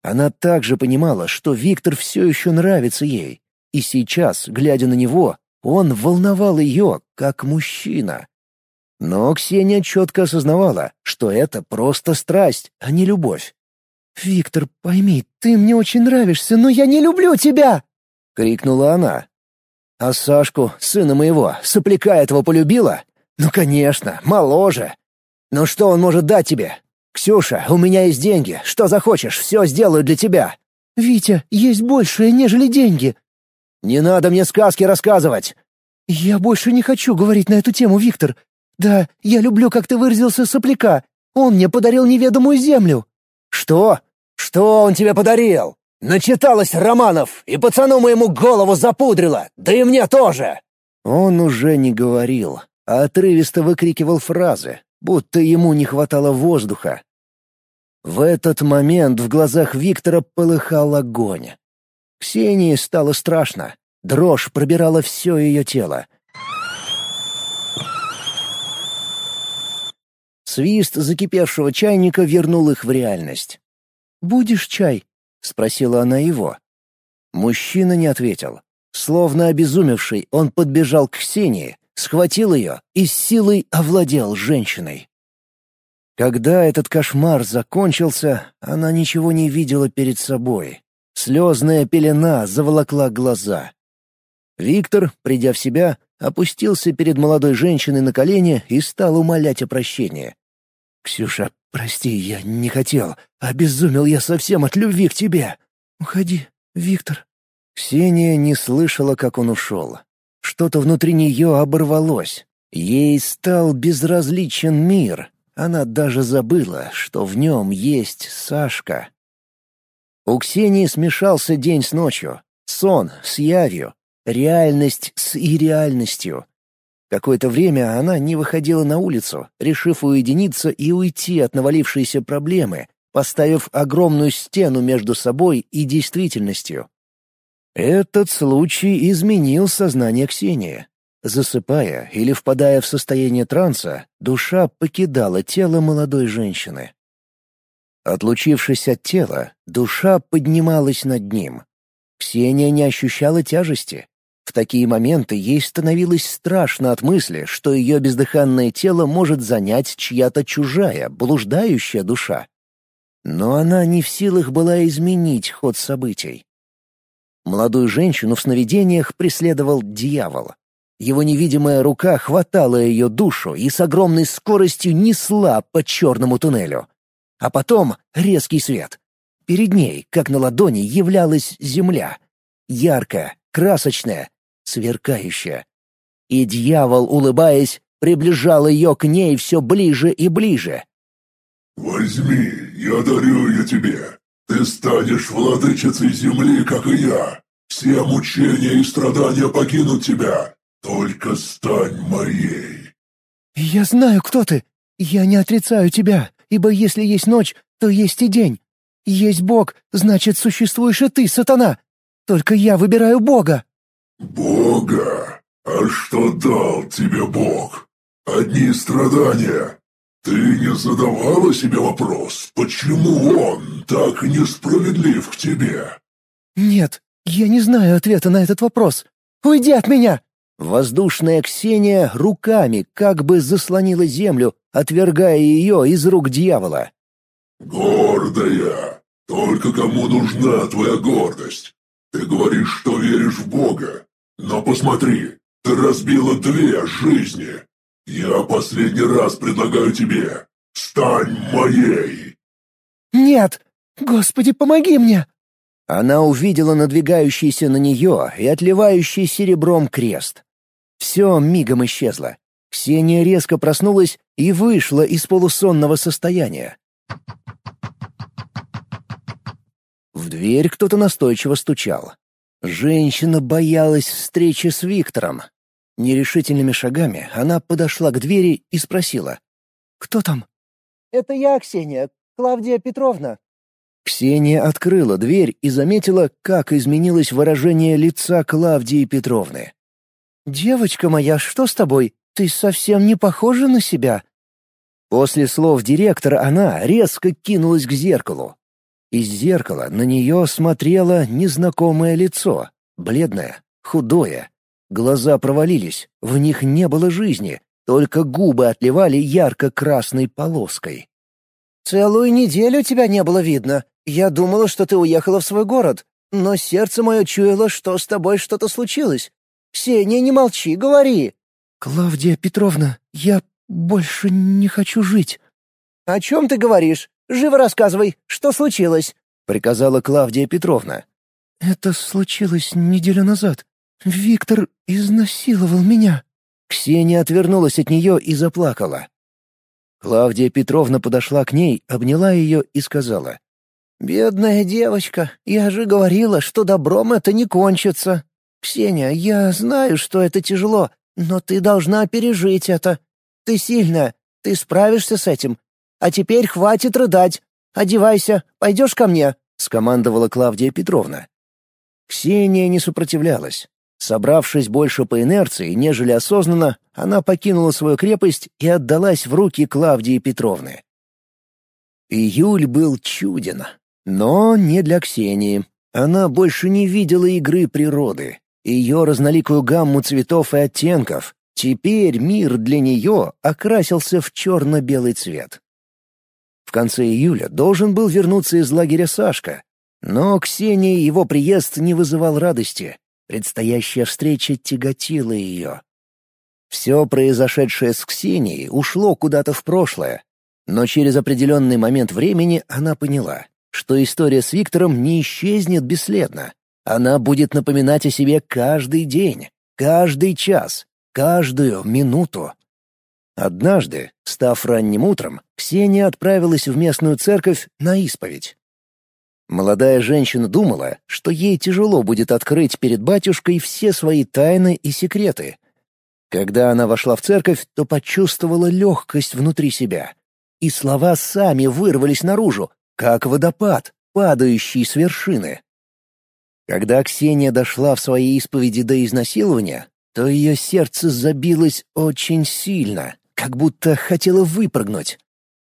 Она также понимала, что Виктор все еще нравится ей, и сейчас, глядя на него, он волновал ее, как мужчина. Но Ксения четко осознавала, что это просто страсть, а не любовь. «Виктор, пойми, ты мне очень нравишься, но я не люблю тебя!» — крикнула она. «А Сашку, сына моего, сопляка этого полюбила? Ну, конечно, моложе. Ну что он может дать тебе? Ксюша, у меня есть деньги, что захочешь, все сделаю для тебя». «Витя, есть большее, нежели деньги». «Не надо мне сказки рассказывать». «Я больше не хочу говорить на эту тему, Виктор. «Да, я люблю, как ты выразился, сопляка. Он мне подарил неведомую землю». «Что? Что он тебе подарил? Начиталась романов, и пацану моему голову запудрила, да и мне тоже!» Он уже не говорил, а отрывисто выкрикивал фразы, будто ему не хватало воздуха. В этот момент в глазах Виктора полыхал огонь. Ксении стало страшно. Дрожь пробирала все ее тело. Свист закипевшего чайника вернул их в реальность. «Будешь чай?» — спросила она его. Мужчина не ответил. Словно обезумевший, он подбежал к Ксении, схватил ее и с силой овладел женщиной. Когда этот кошмар закончился, она ничего не видела перед собой. Слезная пелена заволокла глаза. Виктор, придя в себя, опустился перед молодой женщиной на колени и стал умолять о прощении. «Ксюша, прости, я не хотел. Обезумел я совсем от любви к тебе». «Уходи, Виктор». Ксения не слышала, как он ушел. Что-то внутри нее оборвалось. Ей стал безразличен мир. Она даже забыла, что в нем есть Сашка. У Ксении смешался день с ночью, сон с явью, реальность с ирреальностью. Какое-то время она не выходила на улицу, решив уединиться и уйти от навалившейся проблемы, поставив огромную стену между собой и действительностью. Этот случай изменил сознание Ксении. Засыпая или впадая в состояние транса, душа покидала тело молодой женщины. Отлучившись от тела, душа поднималась над ним. Ксения не ощущала тяжести, в такие моменты ей становилось страшно от мысли, что ее бездыханное тело может занять чья-то чужая, блуждающая душа. Но она не в силах была изменить ход событий. Молодую женщину в сновидениях преследовал дьявол. Его невидимая рука хватала ее душу и с огромной скоростью несла по черному туннелю. А потом резкий свет. Перед ней, как на ладони, являлась земля. Яркая, красочная, сверкающая. И дьявол, улыбаясь, приближал ее к ней все ближе и ближе. «Возьми, я дарю ее тебе. Ты станешь владычицей земли, как и я. Все мучения и страдания покинут тебя. Только стань моей». «Я знаю, кто ты. Я не отрицаю тебя, ибо если есть ночь, то есть и день. Есть Бог, значит, существуешь и ты, сатана. Только я выбираю Бога». «Бога? А что дал тебе Бог? Одни страдания. Ты не задавала себе вопрос, почему он так несправедлив к тебе?» «Нет, я не знаю ответа на этот вопрос. Уйди от меня!» Воздушная Ксения руками как бы заслонила землю, отвергая ее из рук дьявола. «Гордая! Только кому нужна твоя гордость? Ты говоришь, что веришь в Бога, но посмотри, ты разбила две жизни. Я последний раз предлагаю тебе, стань моей. Нет! Господи, помоги мне! Она увидела надвигающийся на нее и отливающий серебром крест. Все мигом исчезло. Ксения резко проснулась и вышла из полусонного состояния. В дверь кто-то настойчиво стучал. Женщина боялась встречи с Виктором. Нерешительными шагами она подошла к двери и спросила. «Кто там?» «Это я, Ксения, Клавдия Петровна». Ксения открыла дверь и заметила, как изменилось выражение лица Клавдии Петровны. «Девочка моя, что с тобой? Ты совсем не похожа на себя». После слов директора она резко кинулась к зеркалу. Из зеркала на нее смотрело незнакомое лицо, бледное, худое. Глаза провалились, в них не было жизни, только губы отливали ярко-красной полоской. «Целую неделю тебя не было видно. Я думала, что ты уехала в свой город, но сердце мое чуяло, что с тобой что-то случилось. Ксения, не молчи, говори!» «Клавдия Петровна, я больше не хочу жить». «О чем ты говоришь? Живо рассказывай, что случилось?» — приказала Клавдия Петровна. «Это случилось неделю назад. Виктор изнасиловал меня». Ксения отвернулась от нее и заплакала. Клавдия Петровна подошла к ней, обняла ее и сказала. «Бедная девочка, я же говорила, что добром это не кончится. Ксения, я знаю, что это тяжело, но ты должна пережить это. Ты сильная, ты справишься с этим. А теперь хватит рыдать. Одевайся, пойдешь ко мне», — скомандовала Клавдия Петровна. Ксения не сопротивлялась. Собравшись больше по инерции, нежели осознанно, она покинула свою крепость и отдалась в руки Клавдии Петровны. Июль был чуден, но не для Ксении. Она больше не видела игры природы, ее разноликую гамму цветов и оттенков. Теперь мир для нее окрасился в черно-белый цвет конце июля должен был вернуться из лагеря Сашка, но Ксении его приезд не вызывал радости. Предстоящая встреча тяготила ее. Все произошедшее с Ксенией ушло куда-то в прошлое, но через определенный момент времени она поняла, что история с Виктором не исчезнет бесследно. Она будет напоминать о себе каждый день, каждый час, каждую минуту. Однажды, став ранним утром, Ксения отправилась в местную церковь на исповедь. Молодая женщина думала, что ей тяжело будет открыть перед батюшкой все свои тайны и секреты. Когда она вошла в церковь, то почувствовала легкость внутри себя. И слова сами вырвались наружу, как водопад, падающий с вершины. Когда Ксения дошла в своей исповеди до изнасилования, то ее сердце забилось очень сильно, как будто хотела выпрыгнуть.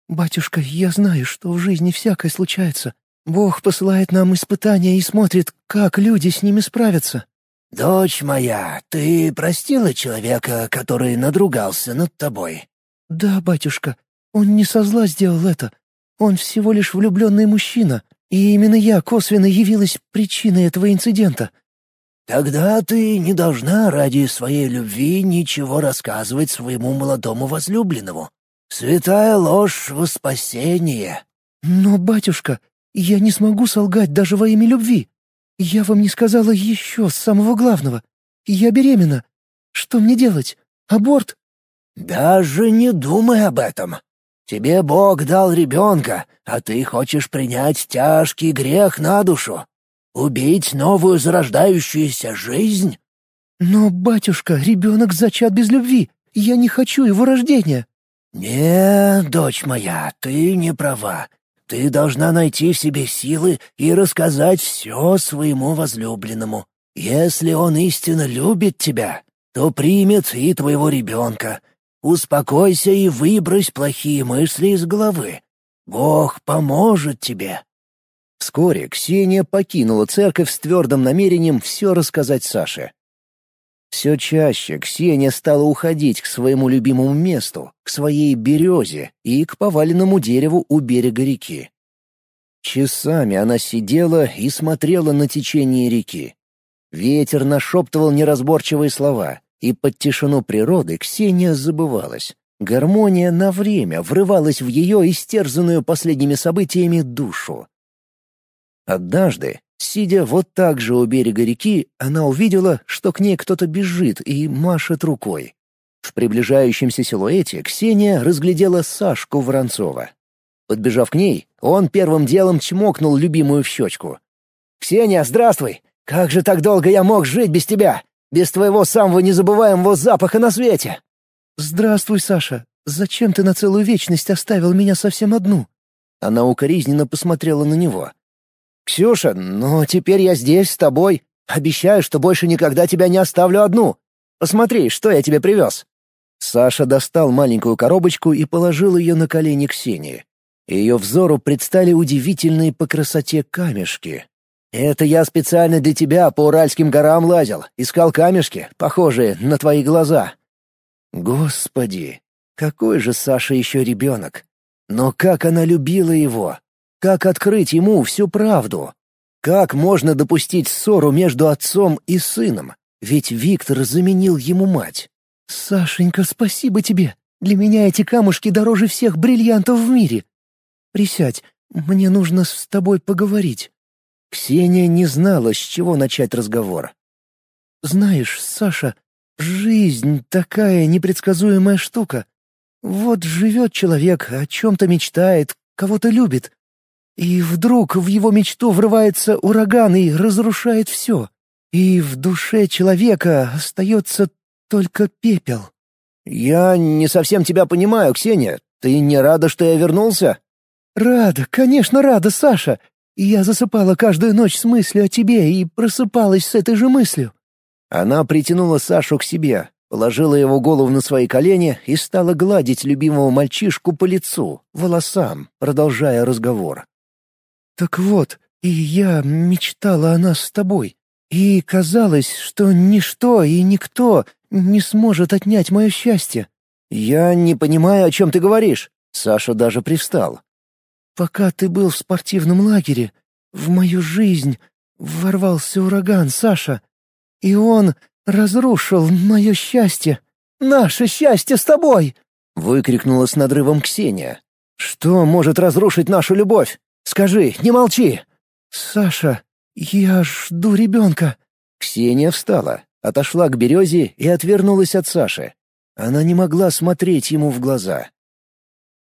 «Батюшка, я знаю, что в жизни всякое случается. Бог посылает нам испытания и смотрит, как люди с ними справятся». «Дочь моя, ты простила человека, который надругался над тобой?» «Да, батюшка, он не со зла сделал это. Он всего лишь влюбленный мужчина, и именно я косвенно явилась причиной этого инцидента». «Тогда ты не должна ради своей любви ничего рассказывать своему молодому возлюбленному. Святая ложь во спасение». «Но, батюшка, я не смогу солгать даже во имя любви. Я вам не сказала еще самого главного. Я беременна. Что мне делать? Аборт?» «Даже не думай об этом. Тебе Бог дал ребенка, а ты хочешь принять тяжкий грех на душу. Убить новую зарождающуюся жизнь? Но, батюшка, ребенок зачат без любви. Я не хочу его рождения. Не, дочь моя, ты не права. Ты должна найти в себе силы и рассказать все своему возлюбленному. Если он истинно любит тебя, то примет и твоего ребенка. Успокойся и выбрось плохие мысли из головы. Бог поможет тебе. Вскоре Ксения покинула церковь с твердым намерением все рассказать Саше. Все чаще Ксения стала уходить к своему любимому месту, к своей березе и к поваленному дереву у берега реки. Часами она сидела и смотрела на течение реки. Ветер нашептывал неразборчивые слова, и под тишину природы Ксения забывалась. Гармония на время врывалась в ее истерзанную последними событиями душу. Однажды, сидя вот так же у берега реки, она увидела, что к ней кто-то бежит и машет рукой. В приближающемся силуэте Ксения разглядела Сашку Воронцова. Подбежав к ней, он первым делом чмокнул любимую в щечку. «Ксения, здравствуй! Как же так долго я мог жить без тебя? Без твоего самого незабываемого запаха на свете!» «Здравствуй, Саша. Зачем ты на целую вечность оставил меня совсем одну?» Она укоризненно посмотрела на него. «Ксюша, но теперь я здесь с тобой. Обещаю, что больше никогда тебя не оставлю одну. Посмотри, что я тебе привез». Саша достал маленькую коробочку и положил ее на колени Ксении. Ее взору предстали удивительные по красоте камешки. «Это я специально для тебя по Уральским горам лазил, искал камешки, похожие на твои глаза». Господи, какой же Саша еще ребенок! Но как она любила его! Как открыть ему всю правду? Как можно допустить ссору между отцом и сыном? Ведь Виктор заменил ему мать. «Сашенька, спасибо тебе. Для меня эти камушки дороже всех бриллиантов в мире. Присядь, мне нужно с тобой поговорить». Ксения не знала, с чего начать разговор. «Знаешь, Саша, жизнь такая непредсказуемая штука. Вот живет человек, о чем-то мечтает, кого-то любит. И вдруг в его мечту врывается ураган и разрушает все. И в душе человека остается только пепел. «Я не совсем тебя понимаю, Ксения. Ты не рада, что я вернулся?» «Рада, конечно, рада, Саша. Я засыпала каждую ночь с мыслью о тебе и просыпалась с этой же мыслью». Она притянула Сашу к себе, положила его голову на свои колени и стала гладить любимого мальчишку по лицу, волосам, продолжая разговор. «Так вот, и я мечтала о нас с тобой. И казалось, что ничто и никто не сможет отнять мое счастье». «Я не понимаю, о чем ты говоришь». Саша даже привстал. «Пока ты был в спортивном лагере, в мою жизнь ворвался ураган, Саша. И он разрушил мое счастье. Наше счастье с тобой!» — выкрикнула с надрывом Ксения. «Что может разрушить нашу любовь? Скажи, не молчи!» «Саша, я жду ребенка». Ксения встала, отошла к березе и отвернулась от Саши. Она не могла смотреть ему в глаза.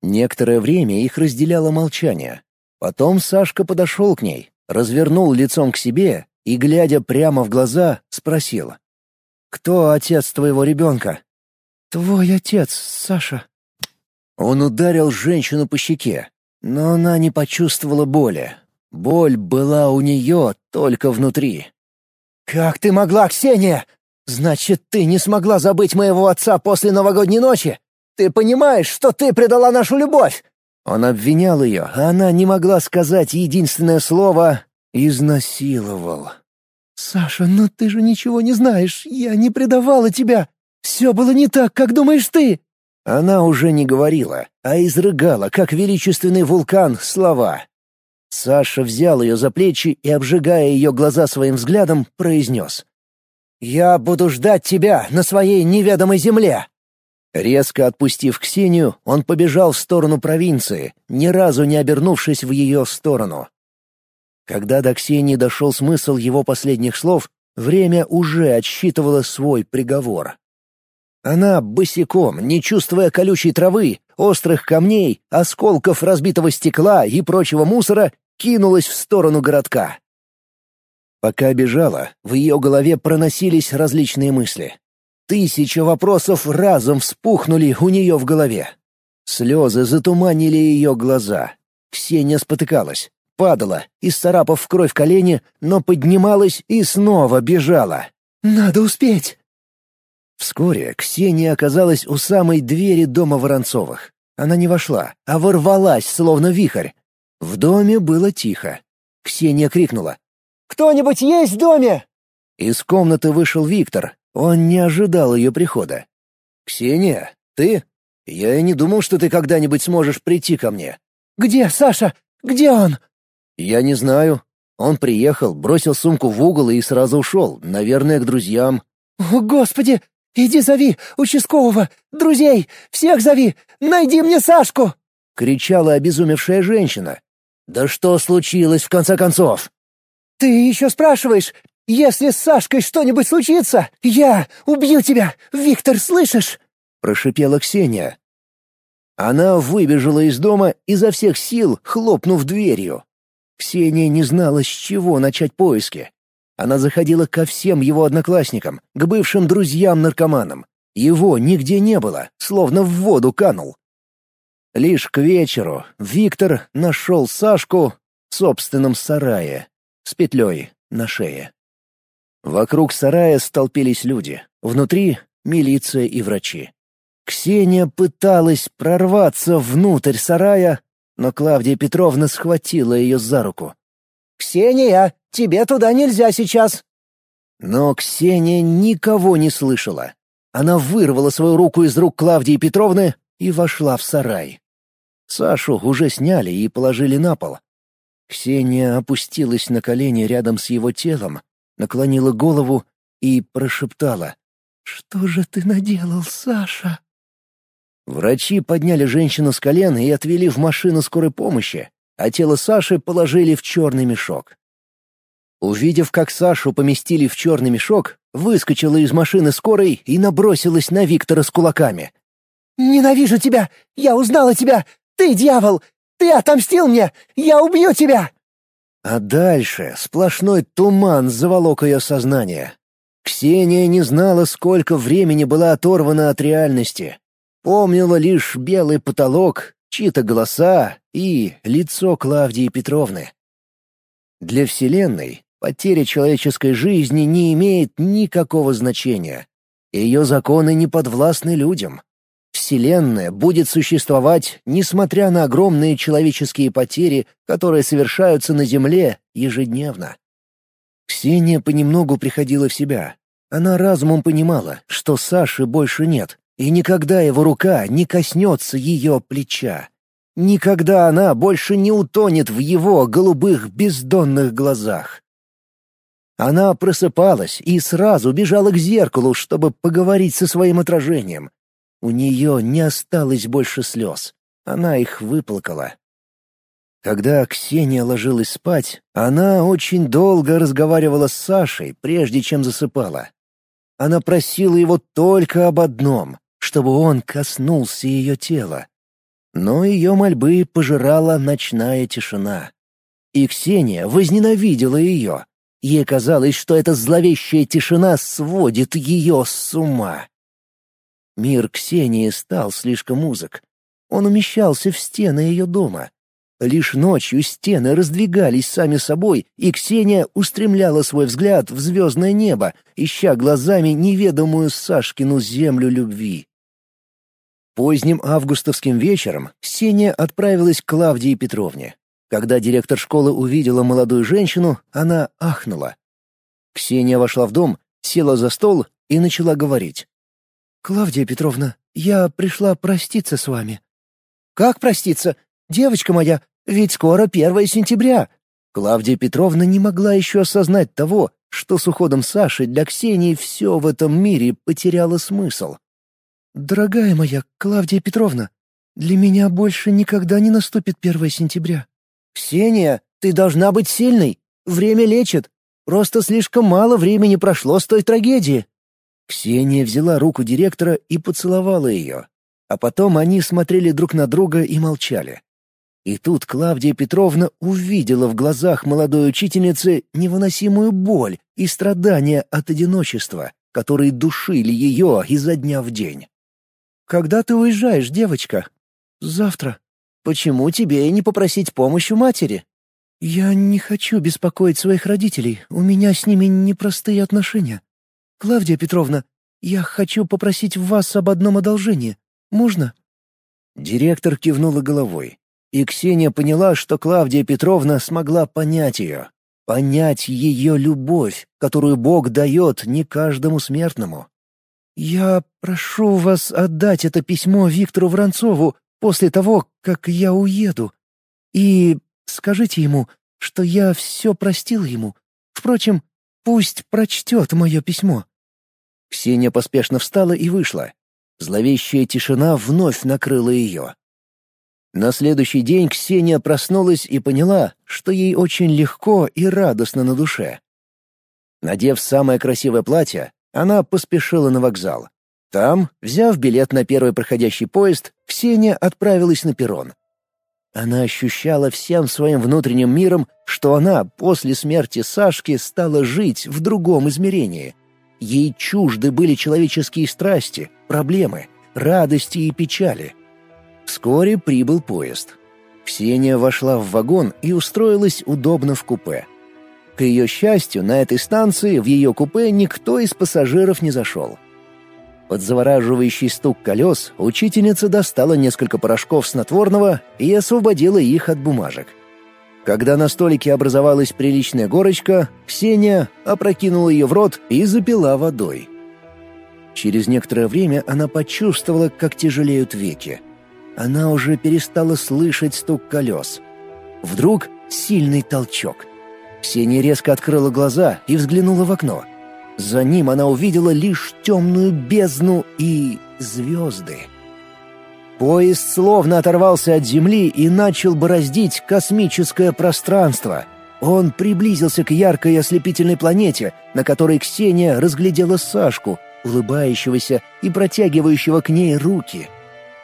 Некоторое время их разделяло молчание. Потом Сашка подошел к ней, развернул лицом к себе и, глядя прямо в глаза, спросил. «Кто отец твоего ребенка?» «Твой отец, Саша». Он ударил женщину по щеке, но она не почувствовала боли. Боль была у нее только внутри. «Как ты могла, Ксения? Значит, ты не смогла забыть моего отца после новогодней ночи? Ты понимаешь, что ты предала нашу любовь?» Он обвинял ее, а она не могла сказать единственное слово «изнасиловал». «Саша, но ты же ничего не знаешь. Я не предавала тебя. Все было не так, как думаешь ты». Она уже не говорила, а изрыгала, как величественный вулкан, слова. Саша взял ее за плечи и, обжигая ее глаза своим взглядом, произнес. «Я буду ждать тебя на своей неведомой земле!» Резко отпустив Ксению, он побежал в сторону провинции, ни разу не обернувшись в ее сторону. Когда до Ксении дошел смысл его последних слов, время уже отсчитывало свой приговор. Она босиком, не чувствуя колючей травы, острых камней, осколков разбитого стекла и прочего мусора, кинулась в сторону городка. Пока бежала, в ее голове проносились различные мысли. Тысяча вопросов разом вспухнули у нее в голове. Слезы затуманили ее глаза. Ксения спотыкалась, падала, исцарапав в кровь колени, но поднималась и снова бежала. «Надо успеть!» Вскоре Ксения оказалась у самой двери дома Воронцовых. Она не вошла, а ворвалась, словно вихрь. В доме было тихо. Ксения крикнула. «Кто-нибудь есть в доме?» Из комнаты вышел Виктор, он не ожидал ее прихода. «Ксения, ты? Я и не думал, что ты когда-нибудь сможешь прийти ко мне». «Где Саша? Где он?» «Я не знаю. Он приехал, бросил сумку в угол и сразу ушел, наверное, к друзьям». «О, Господи! Иди зови участкового, друзей, всех зови! Найди мне Сашку!» — кричала обезумевшая женщина. «Да что случилось, в конце концов?» «Ты еще спрашиваешь? Если с Сашкой что-нибудь случится, я убью тебя! Виктор, слышишь?» — прошипела Ксения. Она выбежала из дома изо всех сил, хлопнув дверью. Ксения не знала, с чего начать поиски. Она заходила ко всем его одноклассникам, к бывшим друзьям-наркоманам. Его нигде не было, словно в воду канул. Лишь к вечеру Виктор нашел Сашку в собственном сарае с петлей на шее. Вокруг сарая столпились люди, внутри — милиция и врачи. Ксения пыталась прорваться внутрь сарая, но Клавдия Петровна схватила ее за руку. «Ксения, тебе туда нельзя сейчас!» Но Ксения никого не слышала. Она вырвала свою руку из рук Клавдии Петровны и вошла в сарай. Сашу уже сняли и положили на пол. Ксения опустилась на колени рядом с его телом, наклонила голову и прошептала. «Что же ты наделал, Саша?» Врачи подняли женщину с колен и отвели в машину скорой помощи, а тело Саши положили в черный мешок. Увидев, как Сашу поместили в черный мешок, выскочила из машины скорой и набросилась на Виктора с кулаками. «Ненавижу тебя! Я узнала тебя! Ты дьявол! Ты отомстил мне! Я убью тебя!» А дальше сплошной туман заволок ее сознание. Ксения не знала, сколько времени была оторвана от реальности. Помнила лишь белый потолок, чьи-то голоса и лицо Клавдии Петровны. Для Вселенной потеря человеческой жизни не имеет никакого значения. Ее законы не подвластны людям. Вселенная будет существовать, несмотря на огромные человеческие потери, которые совершаются на Земле ежедневно. Ксения понемногу приходила в себя. Она разумом понимала, что Саши больше нет, и никогда его рука не коснется ее плеча. Никогда она больше не утонет в его голубых бездонных глазах. Она просыпалась и сразу бежала к зеркалу, чтобы поговорить со своим отражением. У нее не осталось больше слез. Она их выплакала. Когда Ксения ложилась спать, она очень долго разговаривала с Сашей, прежде чем засыпала. Она просила его только об одном чтобы он коснулся ее тела. Но ее мольбы пожирала ночная тишина. И Ксения возненавидела ее. Ей казалось, что эта зловещая тишина сводит ее с ума. Мир Ксении стал слишком узок. Он умещался в стены ее дома. Лишь ночью стены раздвигались сами собой, и Ксения устремляла свой взгляд в звездное небо, ища глазами неведомую Сашкину землю любви. Поздним августовским вечером Ксения отправилась к Клавдии Петровне. Когда директор школы увидела молодую женщину, она ахнула. Ксения вошла в дом, села за стол и начала говорить. «Клавдия Петровна, я пришла проститься с вами». «Как проститься? Девочка моя, ведь скоро первое сентября». Клавдия Петровна не могла еще осознать того, что с уходом Саши для Ксении все в этом мире потеряло смысл. «Дорогая моя Клавдия Петровна, для меня больше никогда не наступит первое сентября». «Ксения, ты должна быть сильной. Время лечит. Просто слишком мало времени прошло с той трагедии». Ксения взяла руку директора и поцеловала ее. А потом они смотрели друг на друга и молчали. И тут Клавдия Петровна увидела в глазах молодой учительницы невыносимую боль и страдания от одиночества, которые душили ее изо дня в день. «Когда ты уезжаешь, девочка?» «Завтра». «Почему тебе не попросить помощь у матери?» «Я не хочу беспокоить своих родителей, у меня с ними непростые отношения. Клавдия Петровна, я хочу попросить вас об одном одолжении. Можно?» Директор кивнула головой, и Ксения поняла, что Клавдия Петровна смогла понять ее. Понять ее любовь, которую Бог дает не каждому смертному. «Я прошу вас отдать это письмо Виктору Воронцову после того, как я уеду. И скажите ему, что я все простил ему. Впрочем, пусть прочтет мое письмо». Ксения поспешно встала и вышла. Зловещая тишина вновь накрыла ее. На следующий день Ксения проснулась и поняла, что ей очень легко и радостно на душе. Надев самое красивое платье, она поспешила на вокзал. Там, взяв билет на первый проходящий поезд, Ксения отправилась на перрон. Она ощущала всем своим внутренним миром, что она после смерти Сашки стала жить в другом измерении. Ей чужды были человеческие страсти, проблемы, радости и печали. Вскоре прибыл поезд. Ксения вошла в вагон и устроилась удобно в купе. К ее счастью, на этой станции в ее купе никто из пассажиров не зашел. Под завораживающий стук колес учительница достала несколько порошков снотворного и освободила их от бумажек. Когда на столике образовалась приличная горочка, Ксения опрокинула ее в рот и запила водой. Через некоторое время она почувствовала, как тяжелеют веки. Она уже перестала слышать стук колес. Вдруг сильный толчок. Ксения резко открыла глаза и взглянула в окно — за ним она увидела лишь темную бездну и звезды. Поезд словно оторвался от земли и начал бороздить космическое пространство. Он приблизился к яркой ослепительной планете, на которой Ксения разглядела Сашку, улыбающегося и протягивающего к ней руки.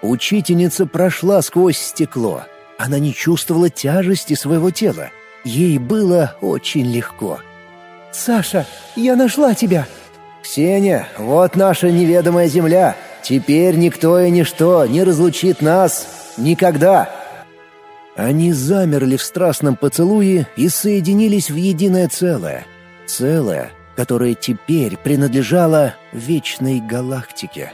Учительница прошла сквозь стекло. Она не чувствовала тяжести своего тела. Ей было очень легко. «Саша, я нашла тебя!» «Ксения, вот наша неведомая земля. Теперь никто и ничто не разлучит нас. Никогда!» Они замерли в страстном поцелуе и соединились в единое целое. Целое, которое теперь принадлежало вечной галактике.